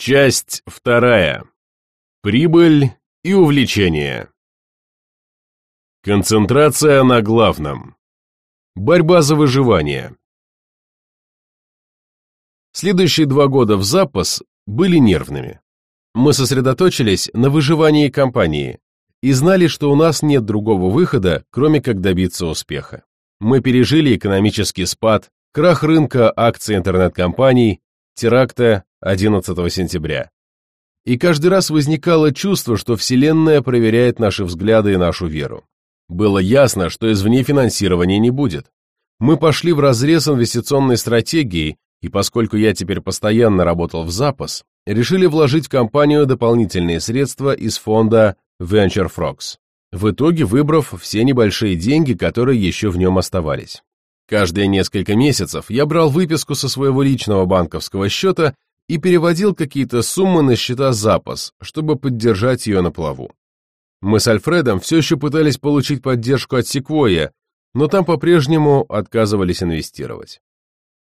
Часть вторая. Прибыль и увлечение. Концентрация на главном. Борьба за выживание. Следующие два года в запас были нервными. Мы сосредоточились на выживании компании и знали, что у нас нет другого выхода, кроме как добиться успеха. Мы пережили экономический спад, крах рынка акций интернет-компаний, теракта 11 сентября. И каждый раз возникало чувство, что Вселенная проверяет наши взгляды и нашу веру. Было ясно, что извне финансирования не будет. Мы пошли в разрез инвестиционной стратегии, и поскольку я теперь постоянно работал в запас, решили вложить в компанию дополнительные средства из фонда Venture Frogs, в итоге выбрав все небольшие деньги, которые еще в нем оставались. Каждые несколько месяцев я брал выписку со своего личного банковского счета и переводил какие-то суммы на счета запас, чтобы поддержать ее на плаву. Мы с Альфредом все еще пытались получить поддержку от Секвойя, но там по-прежнему отказывались инвестировать.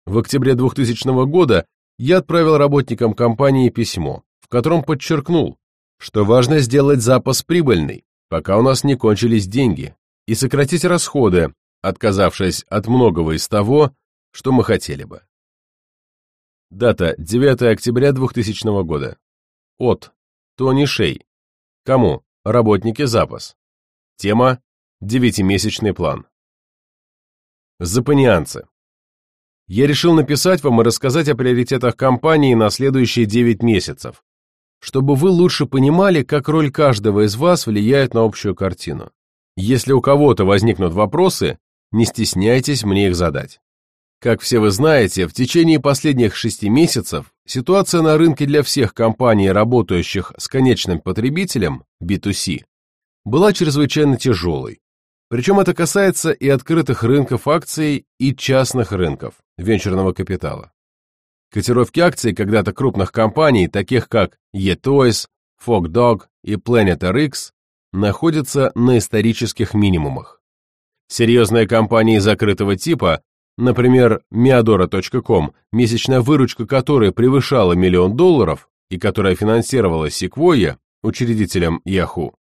В октябре 2000 года я отправил работникам компании письмо, в котором подчеркнул, что важно сделать запас прибыльный, пока у нас не кончились деньги, и сократить расходы, отказавшись от многого из того, что мы хотели бы. Дата 9 октября 2000 года. От Тони Шей. Кому? Работники запас. Тема Девятимесячный план. Запанианцы. Я решил написать вам и рассказать о приоритетах компании на следующие 9 месяцев, чтобы вы лучше понимали, как роль каждого из вас влияет на общую картину. Если у кого-то возникнут вопросы, не стесняйтесь мне их задать. Как все вы знаете, в течение последних шести месяцев ситуация на рынке для всех компаний, работающих с конечным потребителем, B2C, была чрезвычайно тяжелой. Причем это касается и открытых рынков акций, и частных рынков, венчурного капитала. Котировки акций когда-то крупных компаний, таких как eToys, FogDog и Planet RX, находятся на исторических минимумах. Серьезные компании закрытого типа Например, Miadora.com, месячная выручка которой превышала миллион долларов и которая финансировала Sequoia, учредителем Yahoo,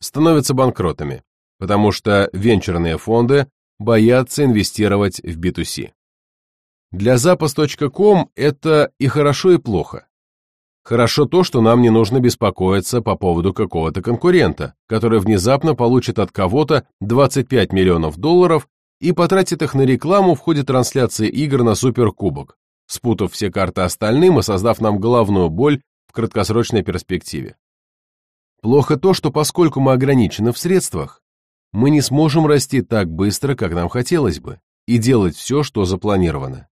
становятся банкротами, потому что венчурные фонды боятся инвестировать в B2C. Для запас.com это и хорошо, и плохо. Хорошо то, что нам не нужно беспокоиться по поводу какого-то конкурента, который внезапно получит от кого-то 25 миллионов долларов и потратит их на рекламу в ходе трансляции игр на Суперкубок, спутав все карты остальным и создав нам головную боль в краткосрочной перспективе. Плохо то, что поскольку мы ограничены в средствах, мы не сможем расти так быстро, как нам хотелось бы, и делать все, что запланировано.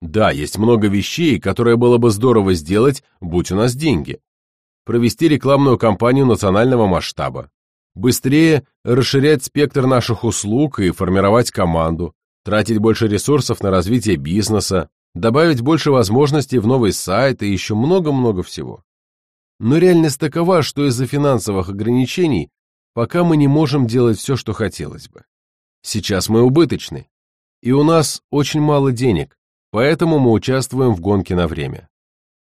Да, есть много вещей, которые было бы здорово сделать, будь у нас деньги. Провести рекламную кампанию национального масштаба, быстрее расширять спектр наших услуг и формировать команду, тратить больше ресурсов на развитие бизнеса, добавить больше возможностей в новый сайт и еще много-много всего. Но реальность такова, что из-за финансовых ограничений пока мы не можем делать все, что хотелось бы. Сейчас мы убыточны, и у нас очень мало денег, поэтому мы участвуем в гонке на время.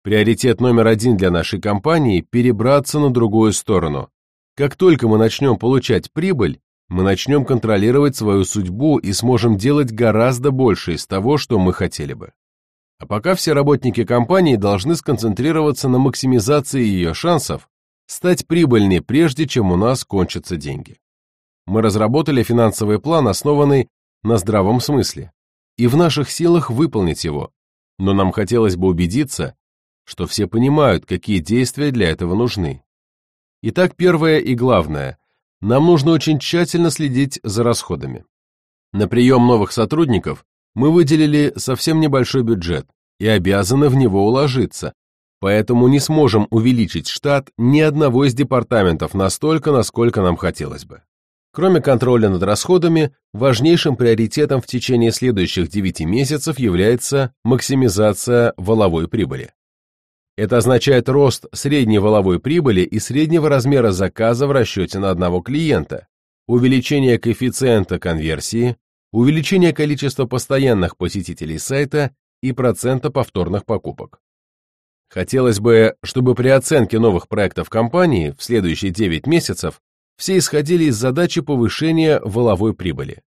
Приоритет номер один для нашей компании – перебраться на другую сторону, как только мы начнем получать прибыль, мы начнем контролировать свою судьбу и сможем делать гораздо больше из того, что мы хотели бы. А пока все работники компании должны сконцентрироваться на максимизации ее шансов стать прибыльней, прежде чем у нас кончатся деньги. Мы разработали финансовый план, основанный на здравом смысле, и в наших силах выполнить его, но нам хотелось бы убедиться, что все понимают, какие действия для этого нужны. Итак, первое и главное. Нам нужно очень тщательно следить за расходами. На прием новых сотрудников мы выделили совсем небольшой бюджет и обязаны в него уложиться, поэтому не сможем увеличить штат ни одного из департаментов настолько, насколько нам хотелось бы. Кроме контроля над расходами, важнейшим приоритетом в течение следующих 9 месяцев является максимизация валовой прибыли. Это означает рост средней валовой прибыли и среднего размера заказа в расчете на одного клиента, увеличение коэффициента конверсии, увеличение количества постоянных посетителей сайта и процента повторных покупок. Хотелось бы, чтобы при оценке новых проектов компании в следующие 9 месяцев все исходили из задачи повышения воловой прибыли.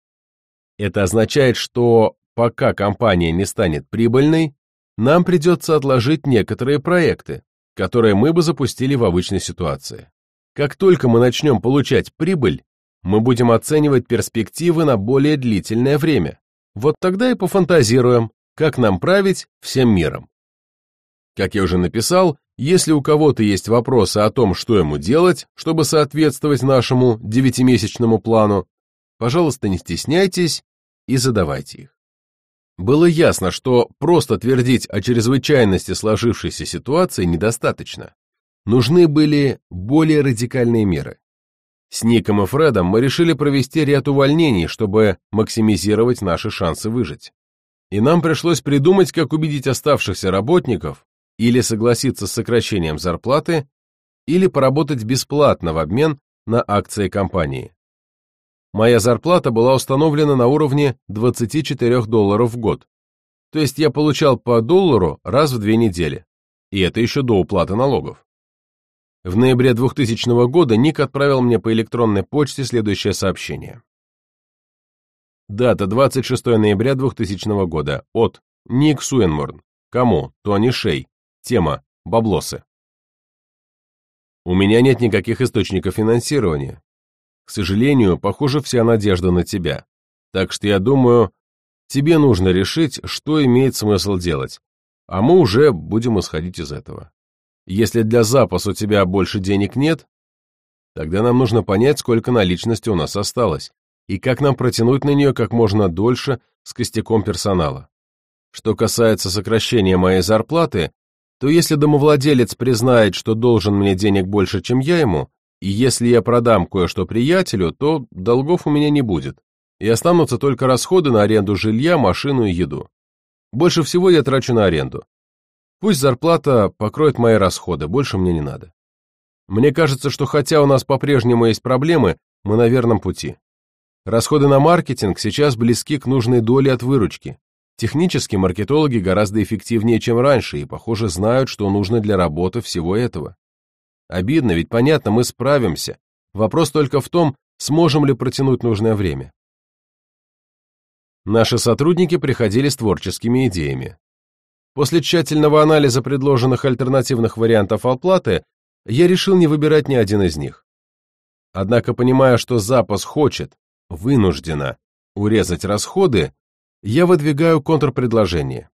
Это означает, что пока компания не станет прибыльной, нам придется отложить некоторые проекты, которые мы бы запустили в обычной ситуации. Как только мы начнем получать прибыль, мы будем оценивать перспективы на более длительное время. Вот тогда и пофантазируем, как нам править всем миром. Как я уже написал, если у кого-то есть вопросы о том, что ему делать, чтобы соответствовать нашему девятимесячному плану, пожалуйста, не стесняйтесь и задавайте их. Было ясно, что просто твердить о чрезвычайности сложившейся ситуации недостаточно. Нужны были более радикальные меры. С Ником и Фредом мы решили провести ряд увольнений, чтобы максимизировать наши шансы выжить. И нам пришлось придумать, как убедить оставшихся работников или согласиться с сокращением зарплаты, или поработать бесплатно в обмен на акции компании. Моя зарплата была установлена на уровне 24 долларов в год, то есть я получал по доллару раз в две недели, и это еще до уплаты налогов. В ноябре 2000 года Ник отправил мне по электронной почте следующее сообщение. Дата 26 ноября 2000 года. От Ник Суэнморн. Кому? Тони Шей. Тема «Баблосы». У меня нет никаких источников финансирования. К сожалению, похоже, вся надежда на тебя. Так что я думаю, тебе нужно решить, что имеет смысл делать, а мы уже будем исходить из этого. Если для запаса у тебя больше денег нет, тогда нам нужно понять, сколько наличности у нас осталось, и как нам протянуть на нее как можно дольше с костяком персонала. Что касается сокращения моей зарплаты, то если домовладелец признает, что должен мне денег больше, чем я ему, и если я продам кое-что приятелю, то долгов у меня не будет, и останутся только расходы на аренду жилья, машину и еду. Больше всего я трачу на аренду. Пусть зарплата покроет мои расходы, больше мне не надо. Мне кажется, что хотя у нас по-прежнему есть проблемы, мы на верном пути. Расходы на маркетинг сейчас близки к нужной доле от выручки, Технически маркетологи гораздо эффективнее, чем раньше, и, похоже, знают, что нужно для работы всего этого. Обидно, ведь понятно, мы справимся. Вопрос только в том, сможем ли протянуть нужное время. Наши сотрудники приходили с творческими идеями. После тщательного анализа предложенных альтернативных вариантов оплаты, я решил не выбирать ни один из них. Однако, понимая, что запас хочет, вынуждена, урезать расходы, я выдвигаю контрпредложение.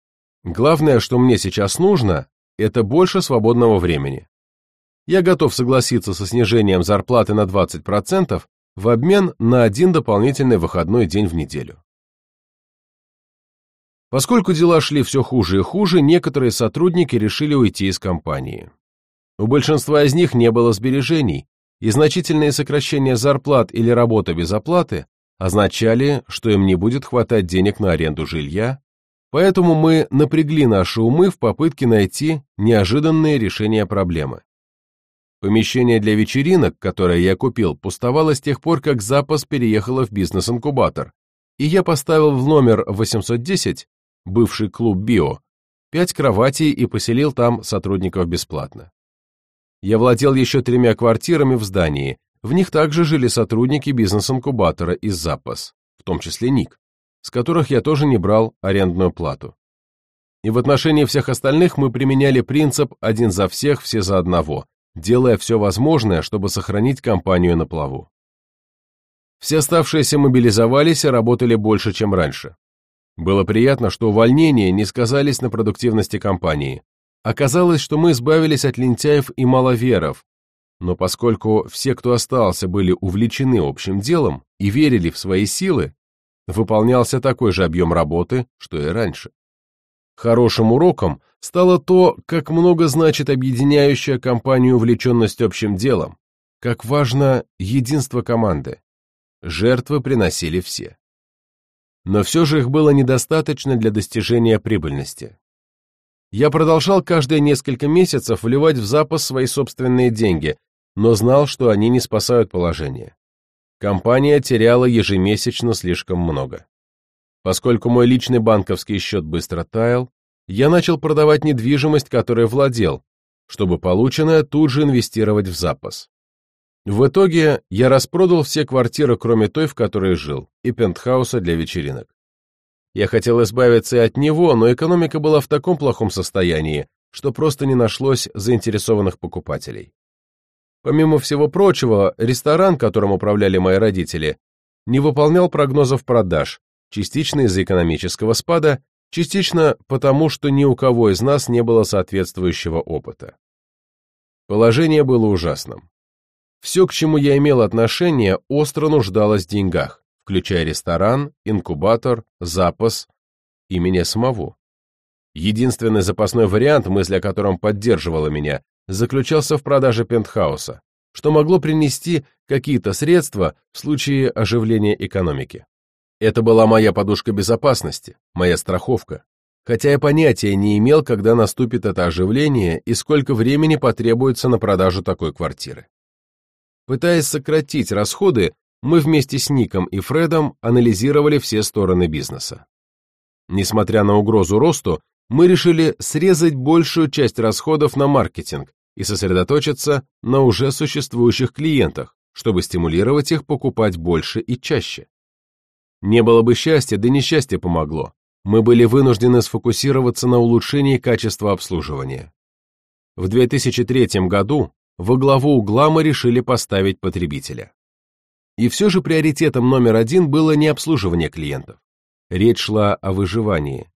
Главное, что мне сейчас нужно, это больше свободного времени. Я готов согласиться со снижением зарплаты на 20% в обмен на один дополнительный выходной день в неделю. Поскольку дела шли все хуже и хуже, некоторые сотрудники решили уйти из компании. У большинства из них не было сбережений, и значительные сокращения зарплат или работа без оплаты означали, что им не будет хватать денег на аренду жилья, поэтому мы напрягли наши умы в попытке найти неожиданные решения проблемы. Помещение для вечеринок, которое я купил, пустовало с тех пор, как запас переехала в бизнес-инкубатор, и я поставил в номер 810, бывший клуб «Био», пять кроватей и поселил там сотрудников бесплатно. Я владел еще тремя квартирами в здании, в них также жили сотрудники бизнес-инкубатора из запас, в том числе НИК, с которых я тоже не брал арендную плату. И в отношении всех остальных мы применяли принцип «один за всех, все за одного», делая все возможное, чтобы сохранить компанию на плаву. Все оставшиеся мобилизовались и работали больше, чем раньше. Было приятно, что увольнения не сказались на продуктивности компании. Оказалось, что мы избавились от лентяев и маловеров, но поскольку все, кто остался, были увлечены общим делом и верили в свои силы, выполнялся такой же объем работы, что и раньше. Хорошим уроком стало то, как много значит объединяющая компанию увлеченность общим делом, как важно единство команды. Жертвы приносили все. Но все же их было недостаточно для достижения прибыльности. Я продолжал каждые несколько месяцев вливать в запас свои собственные деньги, но знал, что они не спасают положение. Компания теряла ежемесячно слишком много. Поскольку мой личный банковский счет быстро таял, я начал продавать недвижимость, которой владел, чтобы полученное тут же инвестировать в запас. В итоге я распродал все квартиры, кроме той, в которой жил, и пентхауса для вечеринок. Я хотел избавиться и от него, но экономика была в таком плохом состоянии, что просто не нашлось заинтересованных покупателей. Помимо всего прочего, ресторан, которым управляли мои родители, не выполнял прогнозов продаж, частично из-за экономического спада, частично потому, что ни у кого из нас не было соответствующего опыта. Положение было ужасным. Все, к чему я имел отношение, остро нуждалось в деньгах, включая ресторан, инкубатор, запас и меня самого. Единственный запасной вариант, мысль о котором поддерживала меня, заключался в продаже пентхауса, что могло принести какие-то средства в случае оживления экономики. Это была моя подушка безопасности, моя страховка, хотя я понятия не имел, когда наступит это оживление и сколько времени потребуется на продажу такой квартиры. Пытаясь сократить расходы, мы вместе с Ником и Фредом анализировали все стороны бизнеса. Несмотря на угрозу росту, мы решили срезать большую часть расходов на маркетинг и сосредоточиться на уже существующих клиентах, чтобы стимулировать их покупать больше и чаще. Не было бы счастья, да несчастье помогло. Мы были вынуждены сфокусироваться на улучшении качества обслуживания. В 2003 году во главу угла мы решили поставить потребителя. И все же приоритетом номер один было не обслуживание клиентов. Речь шла о выживании.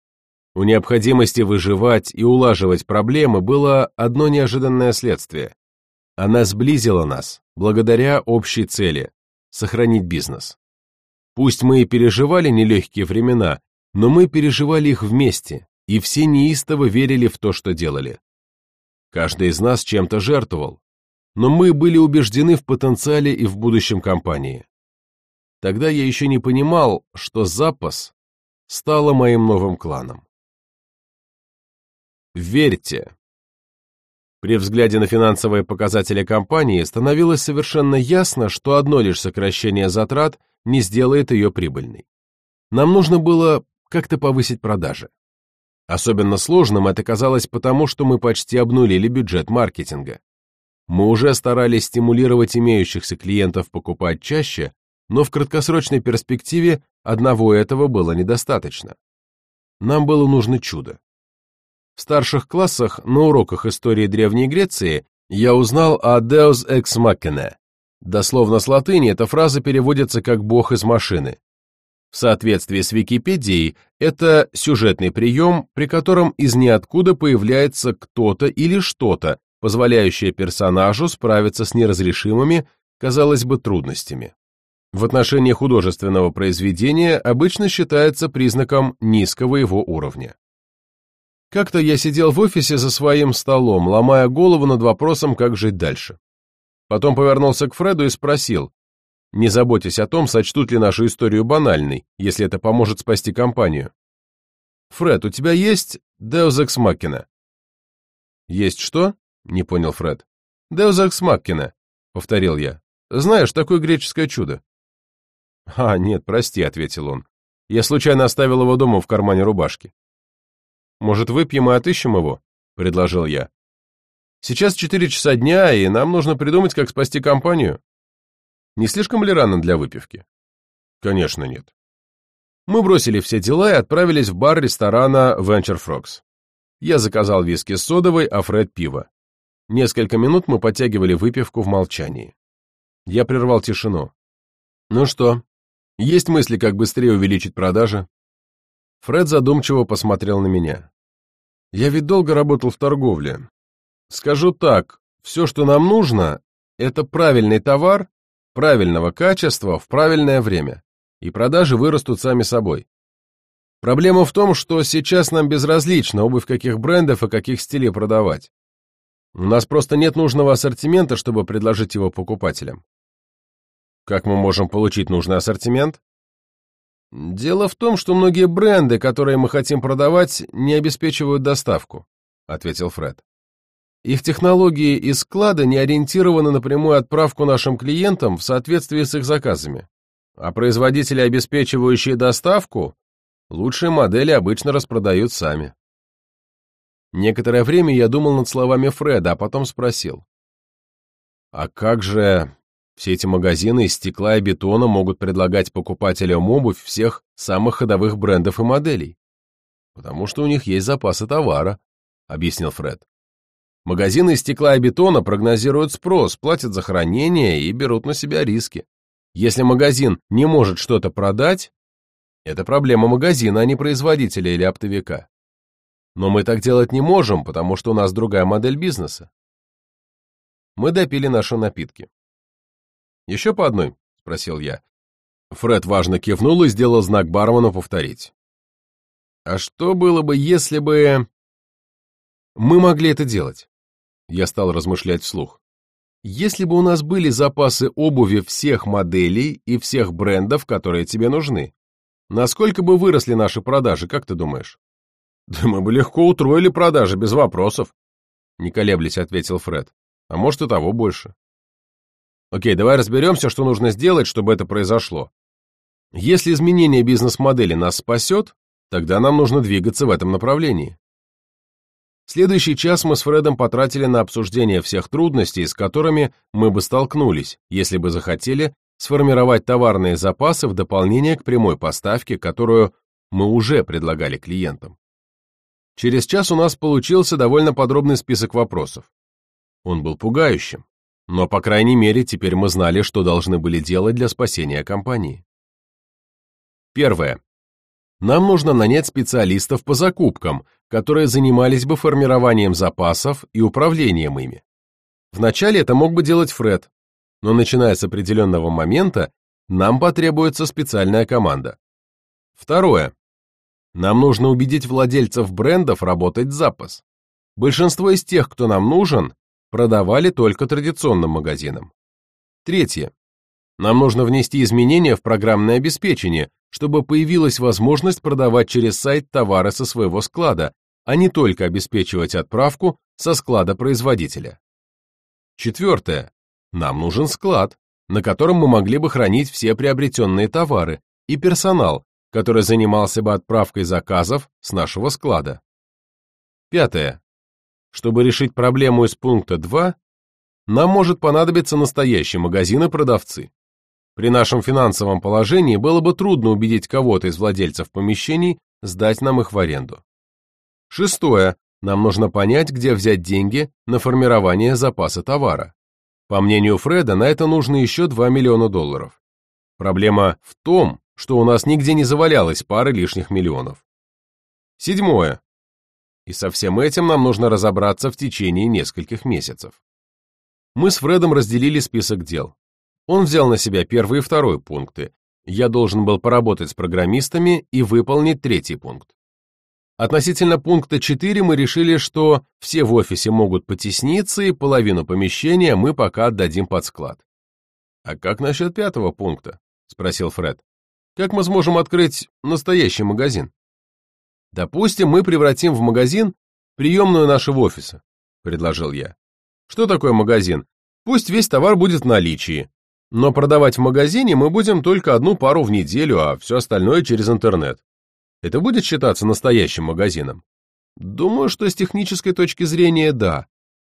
У необходимости выживать и улаживать проблемы было одно неожиданное следствие. Она сблизила нас, благодаря общей цели – сохранить бизнес. Пусть мы и переживали нелегкие времена, но мы переживали их вместе, и все неистово верили в то, что делали. Каждый из нас чем-то жертвовал, но мы были убеждены в потенциале и в будущем компании. Тогда я еще не понимал, что запас стало моим новым кланом. Верьте. При взгляде на финансовые показатели компании становилось совершенно ясно, что одно лишь сокращение затрат не сделает ее прибыльной. Нам нужно было как-то повысить продажи. Особенно сложным это казалось потому, что мы почти обнулили бюджет маркетинга. Мы уже старались стимулировать имеющихся клиентов покупать чаще, но в краткосрочной перспективе одного этого было недостаточно. Нам было нужно чудо. В старших классах на уроках истории Древней Греции я узнал о Deus ex machina. Дословно с латыни эта фраза переводится как «бог из машины». В соответствии с Википедией, это сюжетный прием, при котором из ниоткуда появляется кто-то или что-то, позволяющее персонажу справиться с неразрешимыми, казалось бы, трудностями. В отношении художественного произведения обычно считается признаком низкого его уровня. Как-то я сидел в офисе за своим столом, ломая голову над вопросом, как жить дальше. Потом повернулся к Фреду и спросил, не заботьтесь о том, сочтут ли нашу историю банальной, если это поможет спасти компанию. «Фред, у тебя есть Deus Ex Machina?» «Есть что?» — не понял Фред. «Deus Ex Machina», — повторил я. «Знаешь, такое греческое чудо». «А, нет, прости», — ответил он. «Я случайно оставил его дома в кармане рубашки». Может, выпьем и отыщем его?» — предложил я. «Сейчас четыре часа дня, и нам нужно придумать, как спасти компанию. Не слишком ли рано для выпивки?» «Конечно нет». Мы бросили все дела и отправились в бар ресторана Venture Frogs. Я заказал виски с содовой, а Фред пиво. Несколько минут мы подтягивали выпивку в молчании. Я прервал тишину. «Ну что, есть мысли, как быстрее увеличить продажи?» Фред задумчиво посмотрел на меня. «Я ведь долго работал в торговле. Скажу так, все, что нам нужно, это правильный товар, правильного качества в правильное время, и продажи вырастут сами собой. Проблема в том, что сейчас нам безразлично, обувь каких брендов и каких стилей продавать. У нас просто нет нужного ассортимента, чтобы предложить его покупателям. Как мы можем получить нужный ассортимент? «Дело в том, что многие бренды, которые мы хотим продавать, не обеспечивают доставку», — ответил Фред. «Их технологии и склады не ориентированы на прямую отправку нашим клиентам в соответствии с их заказами. А производители, обеспечивающие доставку, лучшие модели обычно распродают сами». Некоторое время я думал над словами Фреда, а потом спросил. А как же все эти магазины из стекла и бетона могут предлагать покупателям обувь всех самых ходовых брендов и моделей? Потому что у них есть запасы товара, объяснил Фред. Магазины из стекла и бетона прогнозируют спрос, платят за хранение и берут на себя риски. Если магазин не может что-то продать, это проблема магазина, а не производителя или оптовика. Но мы так делать не можем, потому что у нас другая модель бизнеса. Мы допили наши напитки. «Еще по одной?» — спросил я. Фред важно кивнул и сделал знак бармену повторить. «А что было бы, если бы...» «Мы могли это делать?» Я стал размышлять вслух. «Если бы у нас были запасы обуви всех моделей и всех брендов, которые тебе нужны, насколько бы выросли наши продажи, как ты думаешь?» «Да мы бы легко утроили продажи, без вопросов», — не колеблясь ответил Фред а может и того больше. Окей, давай разберемся, что нужно сделать, чтобы это произошло. Если изменение бизнес-модели нас спасет, тогда нам нужно двигаться в этом направлении. Следующий час мы с Фредом потратили на обсуждение всех трудностей, с которыми мы бы столкнулись, если бы захотели сформировать товарные запасы в дополнение к прямой поставке, которую мы уже предлагали клиентам. Через час у нас получился довольно подробный список вопросов. Он был пугающим, но, по крайней мере, теперь мы знали, что должны были делать для спасения компании. Первое. Нам нужно нанять специалистов по закупкам, которые занимались бы формированием запасов и управлением ими. Вначале это мог бы делать Фред, но начиная с определенного момента нам потребуется специальная команда. Второе. Нам нужно убедить владельцев брендов работать запас. Большинство из тех, кто нам нужен, продавали только традиционным магазинам. Третье. Нам нужно внести изменения в программное обеспечение, чтобы появилась возможность продавать через сайт товары со своего склада, а не только обеспечивать отправку со склада производителя. Четвертое. Нам нужен склад, на котором мы могли бы хранить все приобретенные товары, и персонал, который занимался бы отправкой заказов с нашего склада. Пятое. Чтобы решить проблему из пункта 2, нам может понадобиться настоящий магазин и продавцы. При нашем финансовом положении было бы трудно убедить кого-то из владельцев помещений сдать нам их в аренду. Шестое. Нам нужно понять, где взять деньги на формирование запаса товара. По мнению Фреда, на это нужно еще 2 миллиона долларов. Проблема в том, что у нас нигде не завалялось пары лишних миллионов. Седьмое. И со всем этим нам нужно разобраться в течение нескольких месяцев. Мы с Фредом разделили список дел. Он взял на себя первый и второй пункты. Я должен был поработать с программистами и выполнить третий пункт. Относительно пункта 4 мы решили, что все в офисе могут потесниться, и половину помещения мы пока отдадим под склад. «А как насчет пятого пункта?» — спросил Фред. «Как мы сможем открыть настоящий магазин?» Допустим, мы превратим в магазин приемную нашего офиса, предложил я. Что такое магазин? Пусть весь товар будет в наличии, но продавать в магазине мы будем только одну пару в неделю, а все остальное через интернет. Это будет считаться настоящим магазином? Думаю, что с технической точки зрения да.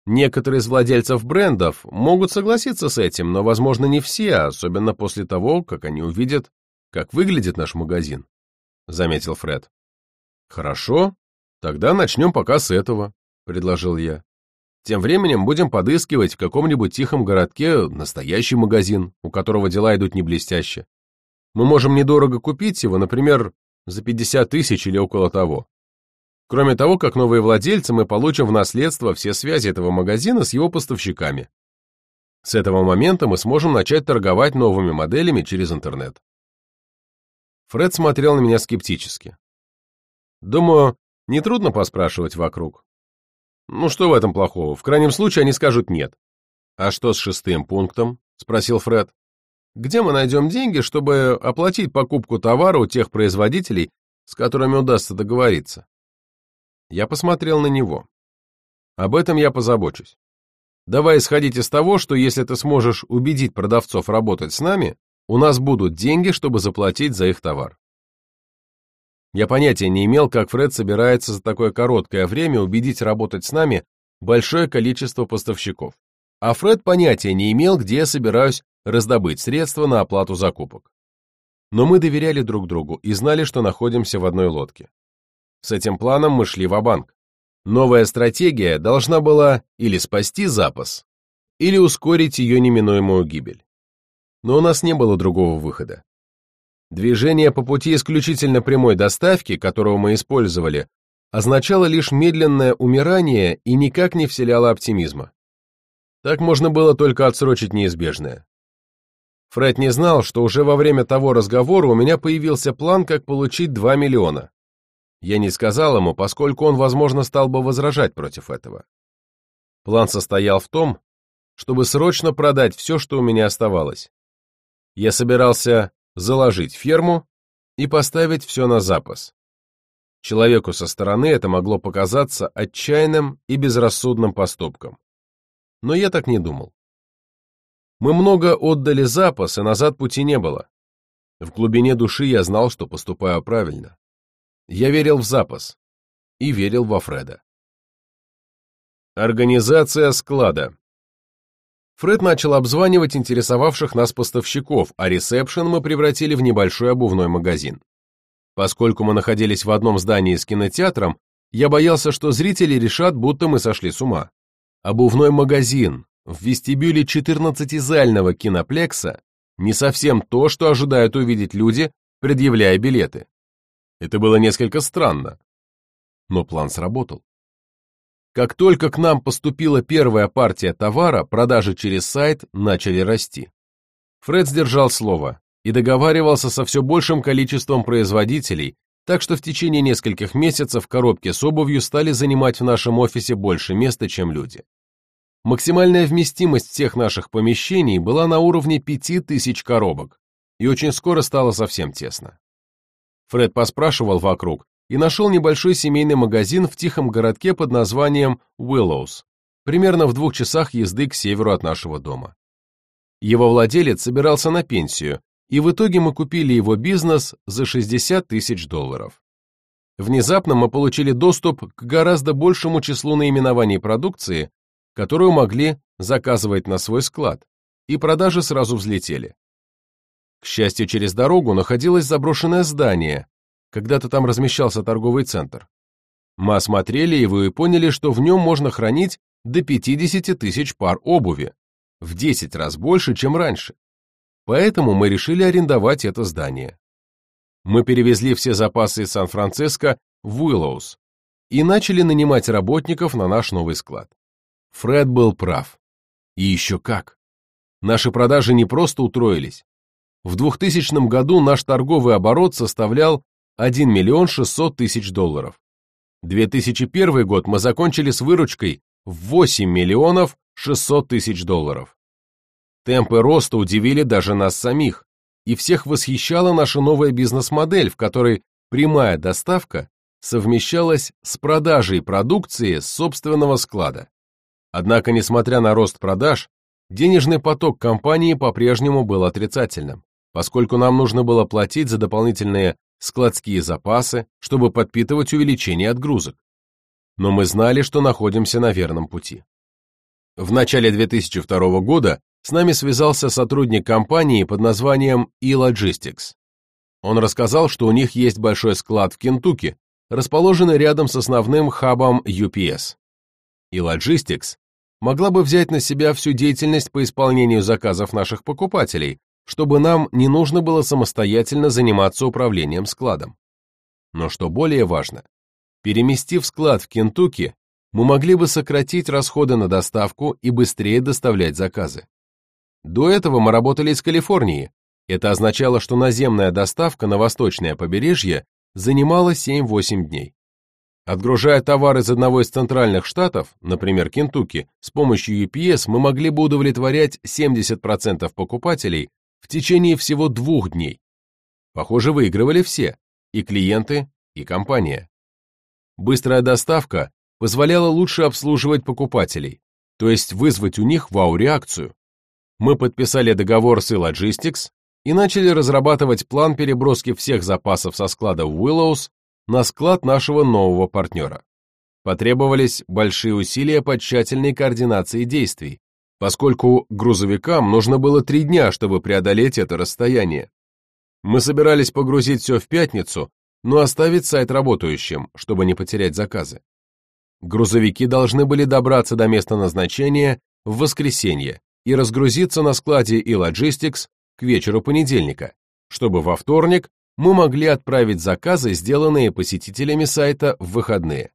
Некоторые из владельцев брендов могут согласиться с этим, но, возможно, не все, особенно после того, как они увидят, как выглядит наш магазин, — заметил Фред. «Хорошо, тогда начнем пока с этого», — предложил я. «Тем временем будем подыскивать в каком-нибудь тихом городке настоящий магазин, у которого дела идут не блестяще. Мы можем недорого купить его, например, за 50 тысяч или около того. Кроме того, как новые владельцы, мы получим в наследство все связи этого магазина с его поставщиками. С этого момента мы сможем начать торговать новыми моделями через интернет. Фред смотрел на меня скептически. Думаю, нетрудно поспрашивать вокруг. Ну что в этом плохого? В крайнем случае они скажут нет. А что с шестым пунктом? Спросил Фред. Где мы найдем деньги, чтобы оплатить покупку товара у тех производителей, с которыми удастся договориться? Я посмотрел на него. Об этом я позабочусь. Давай исходить из того, что если ты сможешь убедить продавцов работать с нами, у нас будут деньги, чтобы заплатить за их товар. Я понятия не имел, как Фред собирается за такое короткое время убедить работать с нами большое количество поставщиков. А Фред понятия не имел, где я собираюсь раздобыть средства на оплату закупок. Но мы доверяли друг другу и знали, что находимся в одной лодке. С этим планом мы шли в банк Новая стратегия должна была или спасти запас, или ускорить ее неминуемую гибель. Но у нас не было другого выхода. Движение по пути исключительно прямой доставки, которого мы использовали, означало лишь медленное умирание и никак не вселяло оптимизма. Так можно было только отсрочить неизбежное. Фред не знал, что уже во время того разговора у меня появился план, как получить 2 миллиона. Я не сказал ему, поскольку он, возможно, стал бы возражать против этого. План состоял в том, чтобы срочно продать все, что у меня оставалось. Я собирался заложить ферму и поставить все на запас. Человеку со стороны это могло показаться отчаянным и безрассудным поступком. Но я так не думал. Мы много отдали запас, и назад пути не было. В глубине души я знал, что поступаю правильно. Я верил в запас и верил во Фреда. Организация склада. Фред начал обзванивать интересовавших нас поставщиков, а ресепшн мы превратили в небольшой обувной магазин. Поскольку мы находились в одном здании с кинотеатром, я боялся, что зрители решат, будто мы сошли с ума. Обувной магазин в вестибюле 14-зального киноплекса не совсем то, что ожидают увидеть люди, предъявляя билеты. Это было несколько странно. Но план сработал. Как только к нам поступила первая партия товара, продажи через сайт начали расти. Фред сдержал слово и договаривался со все большим количеством производителей, так что в течение нескольких месяцев коробки с обувью стали занимать в нашем офисе больше места, чем люди. Максимальная вместимость всех наших помещений была на уровне 5000 коробок, и очень скоро стало совсем тесно. Фред поспрашивал вокруг и нашел небольшой семейный магазин в тихом городке под названием Уиллоус, примерно в двух часах езды к северу от нашего дома. Его владелец собирался на пенсию, и в итоге мы купили его бизнес за 60 тысяч долларов. Внезапно мы получили доступ к гораздо большему числу наименований продукции, которую могли заказывать на свой склад, и продажи сразу взлетели. К счастью, через дорогу находилось заброшенное здание, когда-то там размещался торговый центр. Мы осмотрели его и поняли, что в нем можно хранить до 50 тысяч пар обуви, в 10 раз больше, чем раньше. Поэтому мы решили арендовать это здание. Мы перевезли все запасы из Сан-Франциско в Уиллоус и начали нанимать работников на наш новый склад. Фред был прав. И еще как. Наши продажи не просто утроились, в 2000 году наш торговый оборот составлял 1 миллион 600 тысяч долларов. 2001 год мы закончили с выручкой в 8 миллионов 600 тысяч долларов. Темпы роста удивили даже нас самих, и всех восхищала наша новая бизнес-модель, в которой прямая доставка совмещалась с продажей продукции с собственного склада. Однако, несмотря на рост продаж, денежный поток компании по-прежнему был отрицательным поскольку нам нужно было платить за дополнительные складские запасы, чтобы подпитывать увеличение отгрузок. Но мы знали, что находимся на верном пути. В начале 2002 года с нами связался сотрудник компании под названием E-Logistics. Он рассказал, что у них есть большой склад в Кентукки, расположенный рядом с основным хабом UPS. E-Logistics могла бы взять на себя всю деятельность по исполнению заказов наших покупателей, чтобы нам не нужно было самостоятельно заниматься управлением складом. Но что более важно, переместив склад в Кентукки, мы могли бы сократить расходы на доставку и быстрее доставлять заказы. До этого мы работали из Калифорнии. Это означало, что наземная доставка на восточное побережье занимала 7-8 дней. Отгружая товар из одного из центральных штатов, например, Кентукки, с помощью UPS мы могли бы удовлетворять 70% покупателей в течение всего двух дней. Похоже, выигрывали все, и клиенты, и компания. Быстрая доставка позволяла лучше обслуживать покупателей, то есть вызвать у них вау-реакцию. Мы подписали договор с E-Logistics и начали разрабатывать план переброски всех запасов со склада Willows на склад нашего нового партнера. Потребовались большие усилия по тщательной координации действий, поскольку грузовикам нужно было три дня, чтобы преодолеть это расстояние. Мы собирались погрузить все в пятницу, но оставить сайт работающим, чтобы не потерять заказы. Грузовики должны были добраться до места назначения в воскресенье и разгрузиться на складе и Logistics к вечеру понедельника, чтобы во вторник мы могли отправить заказы, сделанные посетителями сайта в выходные.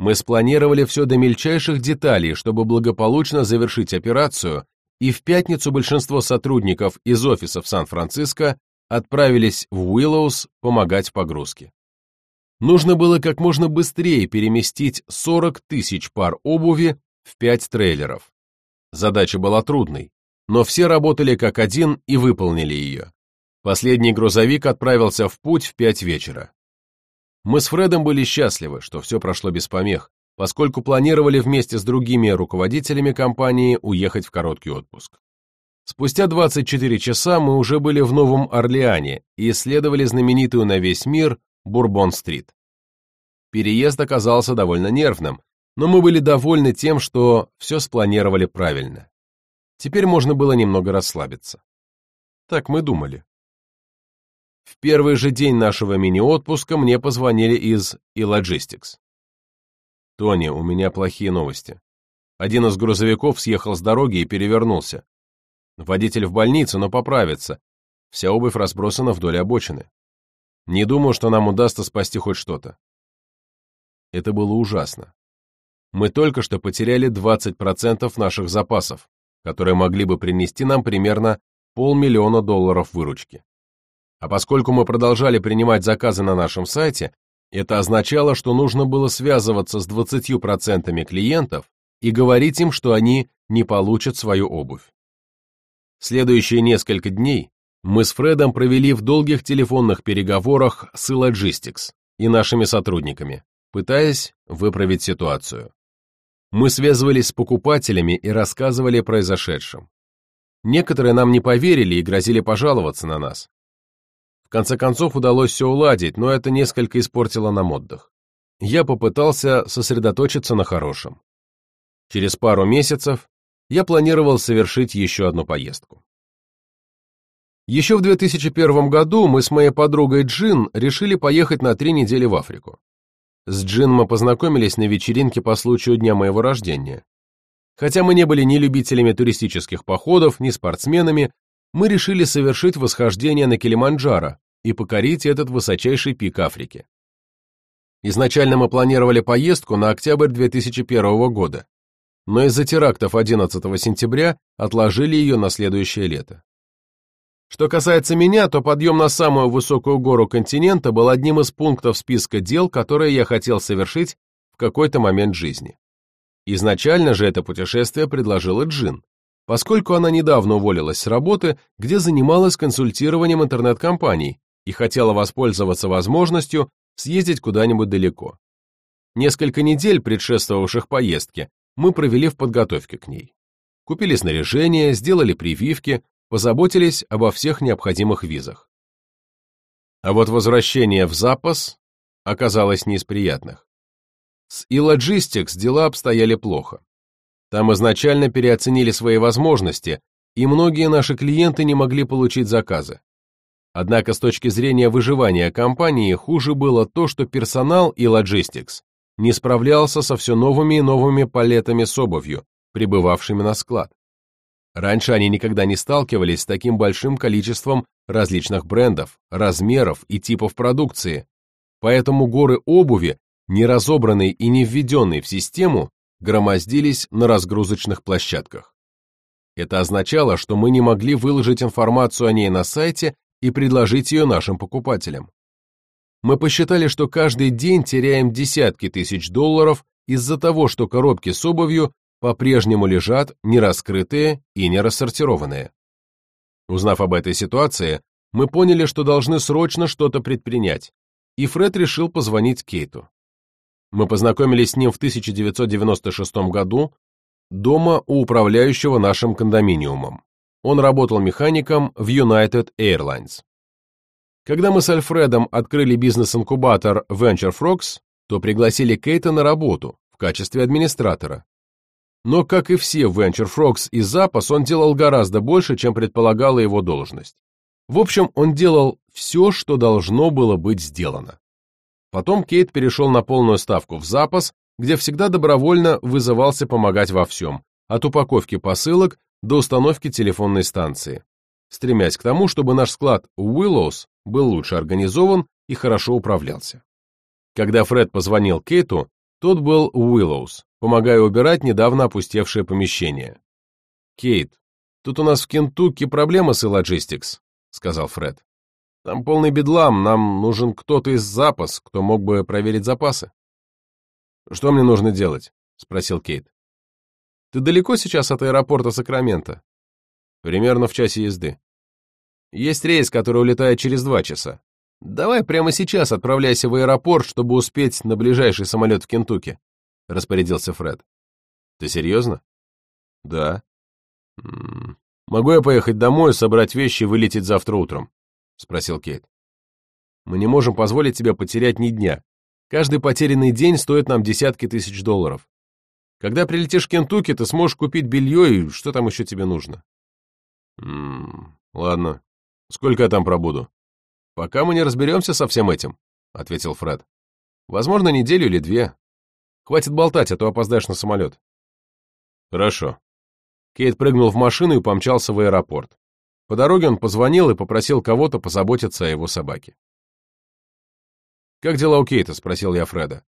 Мы спланировали все до мельчайших деталей, чтобы благополучно завершить операцию, и в пятницу большинство сотрудников из офиса в Сан-Франциско отправились в Уиллоус помогать погрузке. Нужно было как можно быстрее переместить 40 тысяч пар обуви в 5 трейлеров. Задача была трудной, но все работали как один и выполнили ее. Последний грузовик отправился в путь в 5 вечера. Мы с Фредом были счастливы, что все прошло без помех, поскольку планировали вместе с другими руководителями компании уехать в короткий отпуск. Спустя 24 часа мы уже были в Новом Орлеане и исследовали знаменитую на весь мир Бурбон-стрит. Переезд оказался довольно нервным, но мы были довольны тем, что все спланировали правильно. Теперь можно было немного расслабиться. Так мы думали. В первый же день нашего мини-отпуска мне позвонили из e-Logistics. «Тони, у меня плохие новости. Один из грузовиков съехал с дороги и перевернулся. Водитель в больнице, но поправится. Вся обувь разбросана вдоль обочины. Не думаю, что нам удастся спасти хоть что-то. Это было ужасно. Мы только что потеряли 20% наших запасов, которые могли бы принести нам примерно полмиллиона долларов выручки. А поскольку мы продолжали принимать заказы на нашем сайте, это означало, что нужно было связываться с 20% клиентов и говорить им, что они не получат свою обувь. Следующие несколько дней мы с Фредом провели в долгих телефонных переговорах с Logistics и нашими сотрудниками, пытаясь выправить ситуацию. Мы связывались с покупателями и рассказывали о произошедшем. Некоторые нам не поверили и грозили пожаловаться на нас. Конце концов удалось все уладить, но это несколько испортило нам отдых. Я попытался сосредоточиться на хорошем. Через пару месяцев я планировал совершить еще одну поездку. Еще в 2001 году мы с моей подругой Джин решили поехать на три недели в Африку. С Джин мы познакомились на вечеринке по случаю дня моего рождения. Хотя мы не были ни любителями туристических походов, ни спортсменами, мы решили совершить восхождение на Килиманджаро и покорить этот высочайший пик Африки. Изначально мы планировали поездку на октябрь 2001 года, но из-за терактов 11 сентября отложили ее на следующее лето. Что касается меня, то подъем на самую высокую гору континента был одним из пунктов списка дел, которые я хотел совершить в какой-то момент жизни. Изначально же это путешествие предложила Джин, поскольку она недавно уволилась с работы, где занималась консультированием интернет-компаний и хотела воспользоваться возможностью съездить куда-нибудь далеко. Несколько недель, предшествовавших поездке, мы провели в подготовке к ней. Купили снаряжение, сделали прививки, позаботились обо всех необходимых визах. А вот возвращение в запас оказалось не из приятных. С e-Logistics дела обстояли плохо. Там изначально переоценили свои возможности, и многие наши клиенты не могли получить заказы. Однако с точки зрения выживания компании хуже было то, что персонал и Logistics не справлялся со все новыми и новыми палетами с обувью, прибывавшими на склад. Раньше они никогда не сталкивались с таким большим количеством различных брендов, размеров и типов продукции, поэтому горы обуви, не разобранной и не введенной в систему, громоздились на разгрузочных площадках. Это означало, что мы не могли выложить информацию о ней на сайте и предложить ее нашим покупателям. Мы посчитали, что каждый день теряем десятки тысяч долларов из-за того, что коробки с обувью по-прежнему лежат нераскрытые и не рассортированные. Узнав об этой ситуации, мы поняли, что должны срочно что-то предпринять, и Фред решил позвонить Кейту. Мы познакомились с ним в 1996 году дома у управляющего нашим кондоминиумом. Он работал механиком в United Airlines. Когда мы с Альфредом открыли бизнес-инкубатор Venture Frogs, то пригласили Кейта на работу в качестве администратора. Но, как и все в Venture Frogs и запас, он делал гораздо больше, чем предполагала его должность. В общем, он делал все, что должно было быть сделано. Потом Кейт перешел на полную ставку в запас, где всегда добровольно вызывался помогать во всем, от упаковки посылок до установки телефонной станции, стремясь к тому, чтобы наш склад Уиллоус был лучше организован и хорошо управлялся. Когда Фред позвонил Кейту, тот был Уиллоус, помогая убирать недавно опустевшее помещение. «Кейт, тут у нас в Кентукки проблема с Illogistics», — сказал Фред. «Там полный бедлам, нам нужен кто-то из запас, кто мог бы проверить запасы». «Что мне нужно делать?» — спросил Кейт. «Ты далеко сейчас от аэропорта Сакрамента?» «Примерно в часе езды». «Есть рейс, который улетает через два часа. Давай прямо сейчас отправляйся в аэропорт, чтобы успеть на ближайший самолет в Кентукки», — распорядился Фред. «Ты серьезно?» «Да». «М -м, «Могу я поехать домой, собрать вещи и вылететь завтра утром?» — спросил Кейт. «Мы не можем позволить себе потерять ни дня. Каждый потерянный день стоит нам десятки тысяч долларов. Когда прилетишь в Кентукки, ты сможешь купить белье и что там еще тебе нужно. М ладно. Сколько я там пробуду? Пока мы не разберемся со всем этим, ответил Фред. Возможно, неделю или две. Хватит болтать, а то опоздаешь на самолет. Хорошо. Кейт прыгнул в машину и помчался в аэропорт. По дороге он позвонил и попросил кого-то позаботиться о его собаке. «Как дела у Кейта?» — спросил я Фреда.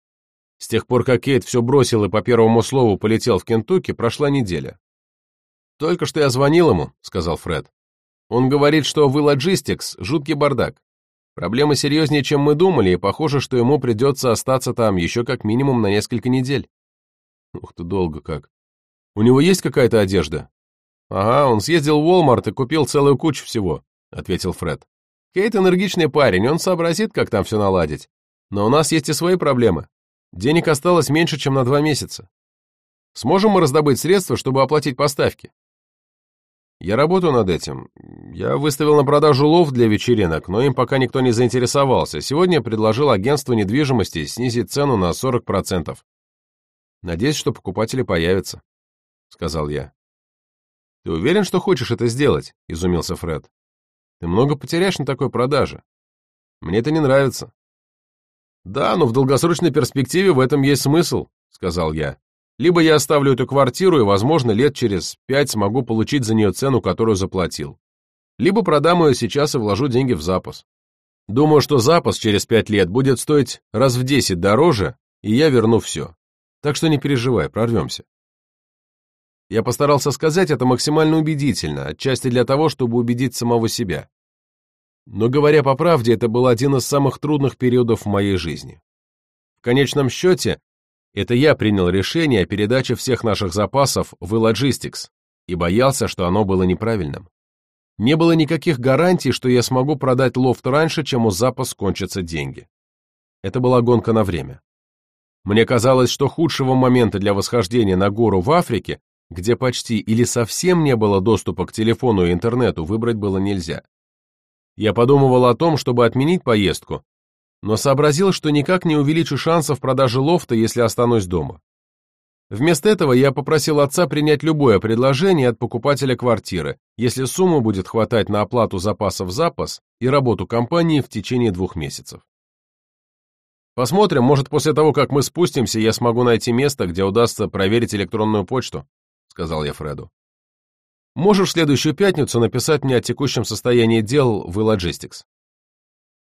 С тех пор, как Кейт все бросил и по первому слову полетел в Кентукки, прошла неделя. «Только что я звонил ему», — сказал Фред. «Он говорит, что вы Logistics — жуткий бардак. Проблема серьезнее, чем мы думали, и похоже, что ему придется остаться там еще как минимум на несколько недель». «Ух ты, долго как. У него есть какая-то одежда?» «Ага, он съездил в Walmart и купил целую кучу всего», — ответил Фред. «Кейт энергичный парень, он сообразит, как там все наладить. Но у нас есть и свои проблемы. Денег осталось меньше, чем на два месяца. Сможем мы раздобыть средства, чтобы оплатить поставки? Я работаю над этим. Я выставил на продажу лов для вечеринок, но им пока никто не заинтересовался. Сегодня предложил агентству недвижимости снизить цену на 40%. Надеюсь, что покупатели появятся, — сказал я. Ты уверен, что хочешь это сделать? — изумился Фред. Ты много потеряешь на такой продаже. Мне это не нравится. «Да, но в долгосрочной перспективе в этом есть смысл», — сказал я. «Либо я оставлю эту квартиру и, возможно, лет через пять смогу получить за нее цену, которую заплатил. Либо продам ее сейчас и вложу деньги в запас. Думаю, что запас через пять лет будет стоить раз в десять дороже, и я верну все. Так что не переживай, прорвемся». Я постарался сказать это максимально убедительно, отчасти для того, чтобы убедить самого себя. Но, говоря по правде, это был один из самых трудных периодов в моей жизни. В конечном счете, это я принял решение о передаче всех наших запасов в Logistics и боялся, что оно было неправильным. Не было никаких гарантий, что я смогу продать лофт раньше, чем у запас кончатся деньги. Это была гонка на время. Мне казалось, что худшего момента для восхождения на гору в Африке, где почти или совсем не было доступа к телефону и интернету, выбрать было нельзя. Я подумывал о том, чтобы отменить поездку, но сообразил, что никак не увеличу шансов продажи лофта, если останусь дома. Вместо этого я попросил отца принять любое предложение от покупателя квартиры, если сумма будет хватать на оплату запасов запас и работу компании в течение двух месяцев. Посмотрим, может, после того, как мы спустимся, я смогу найти место, где удастся проверить электронную почту, сказал я Фреду. Можешь в следующую пятницу написать мне о текущем состоянии дел в Logistics.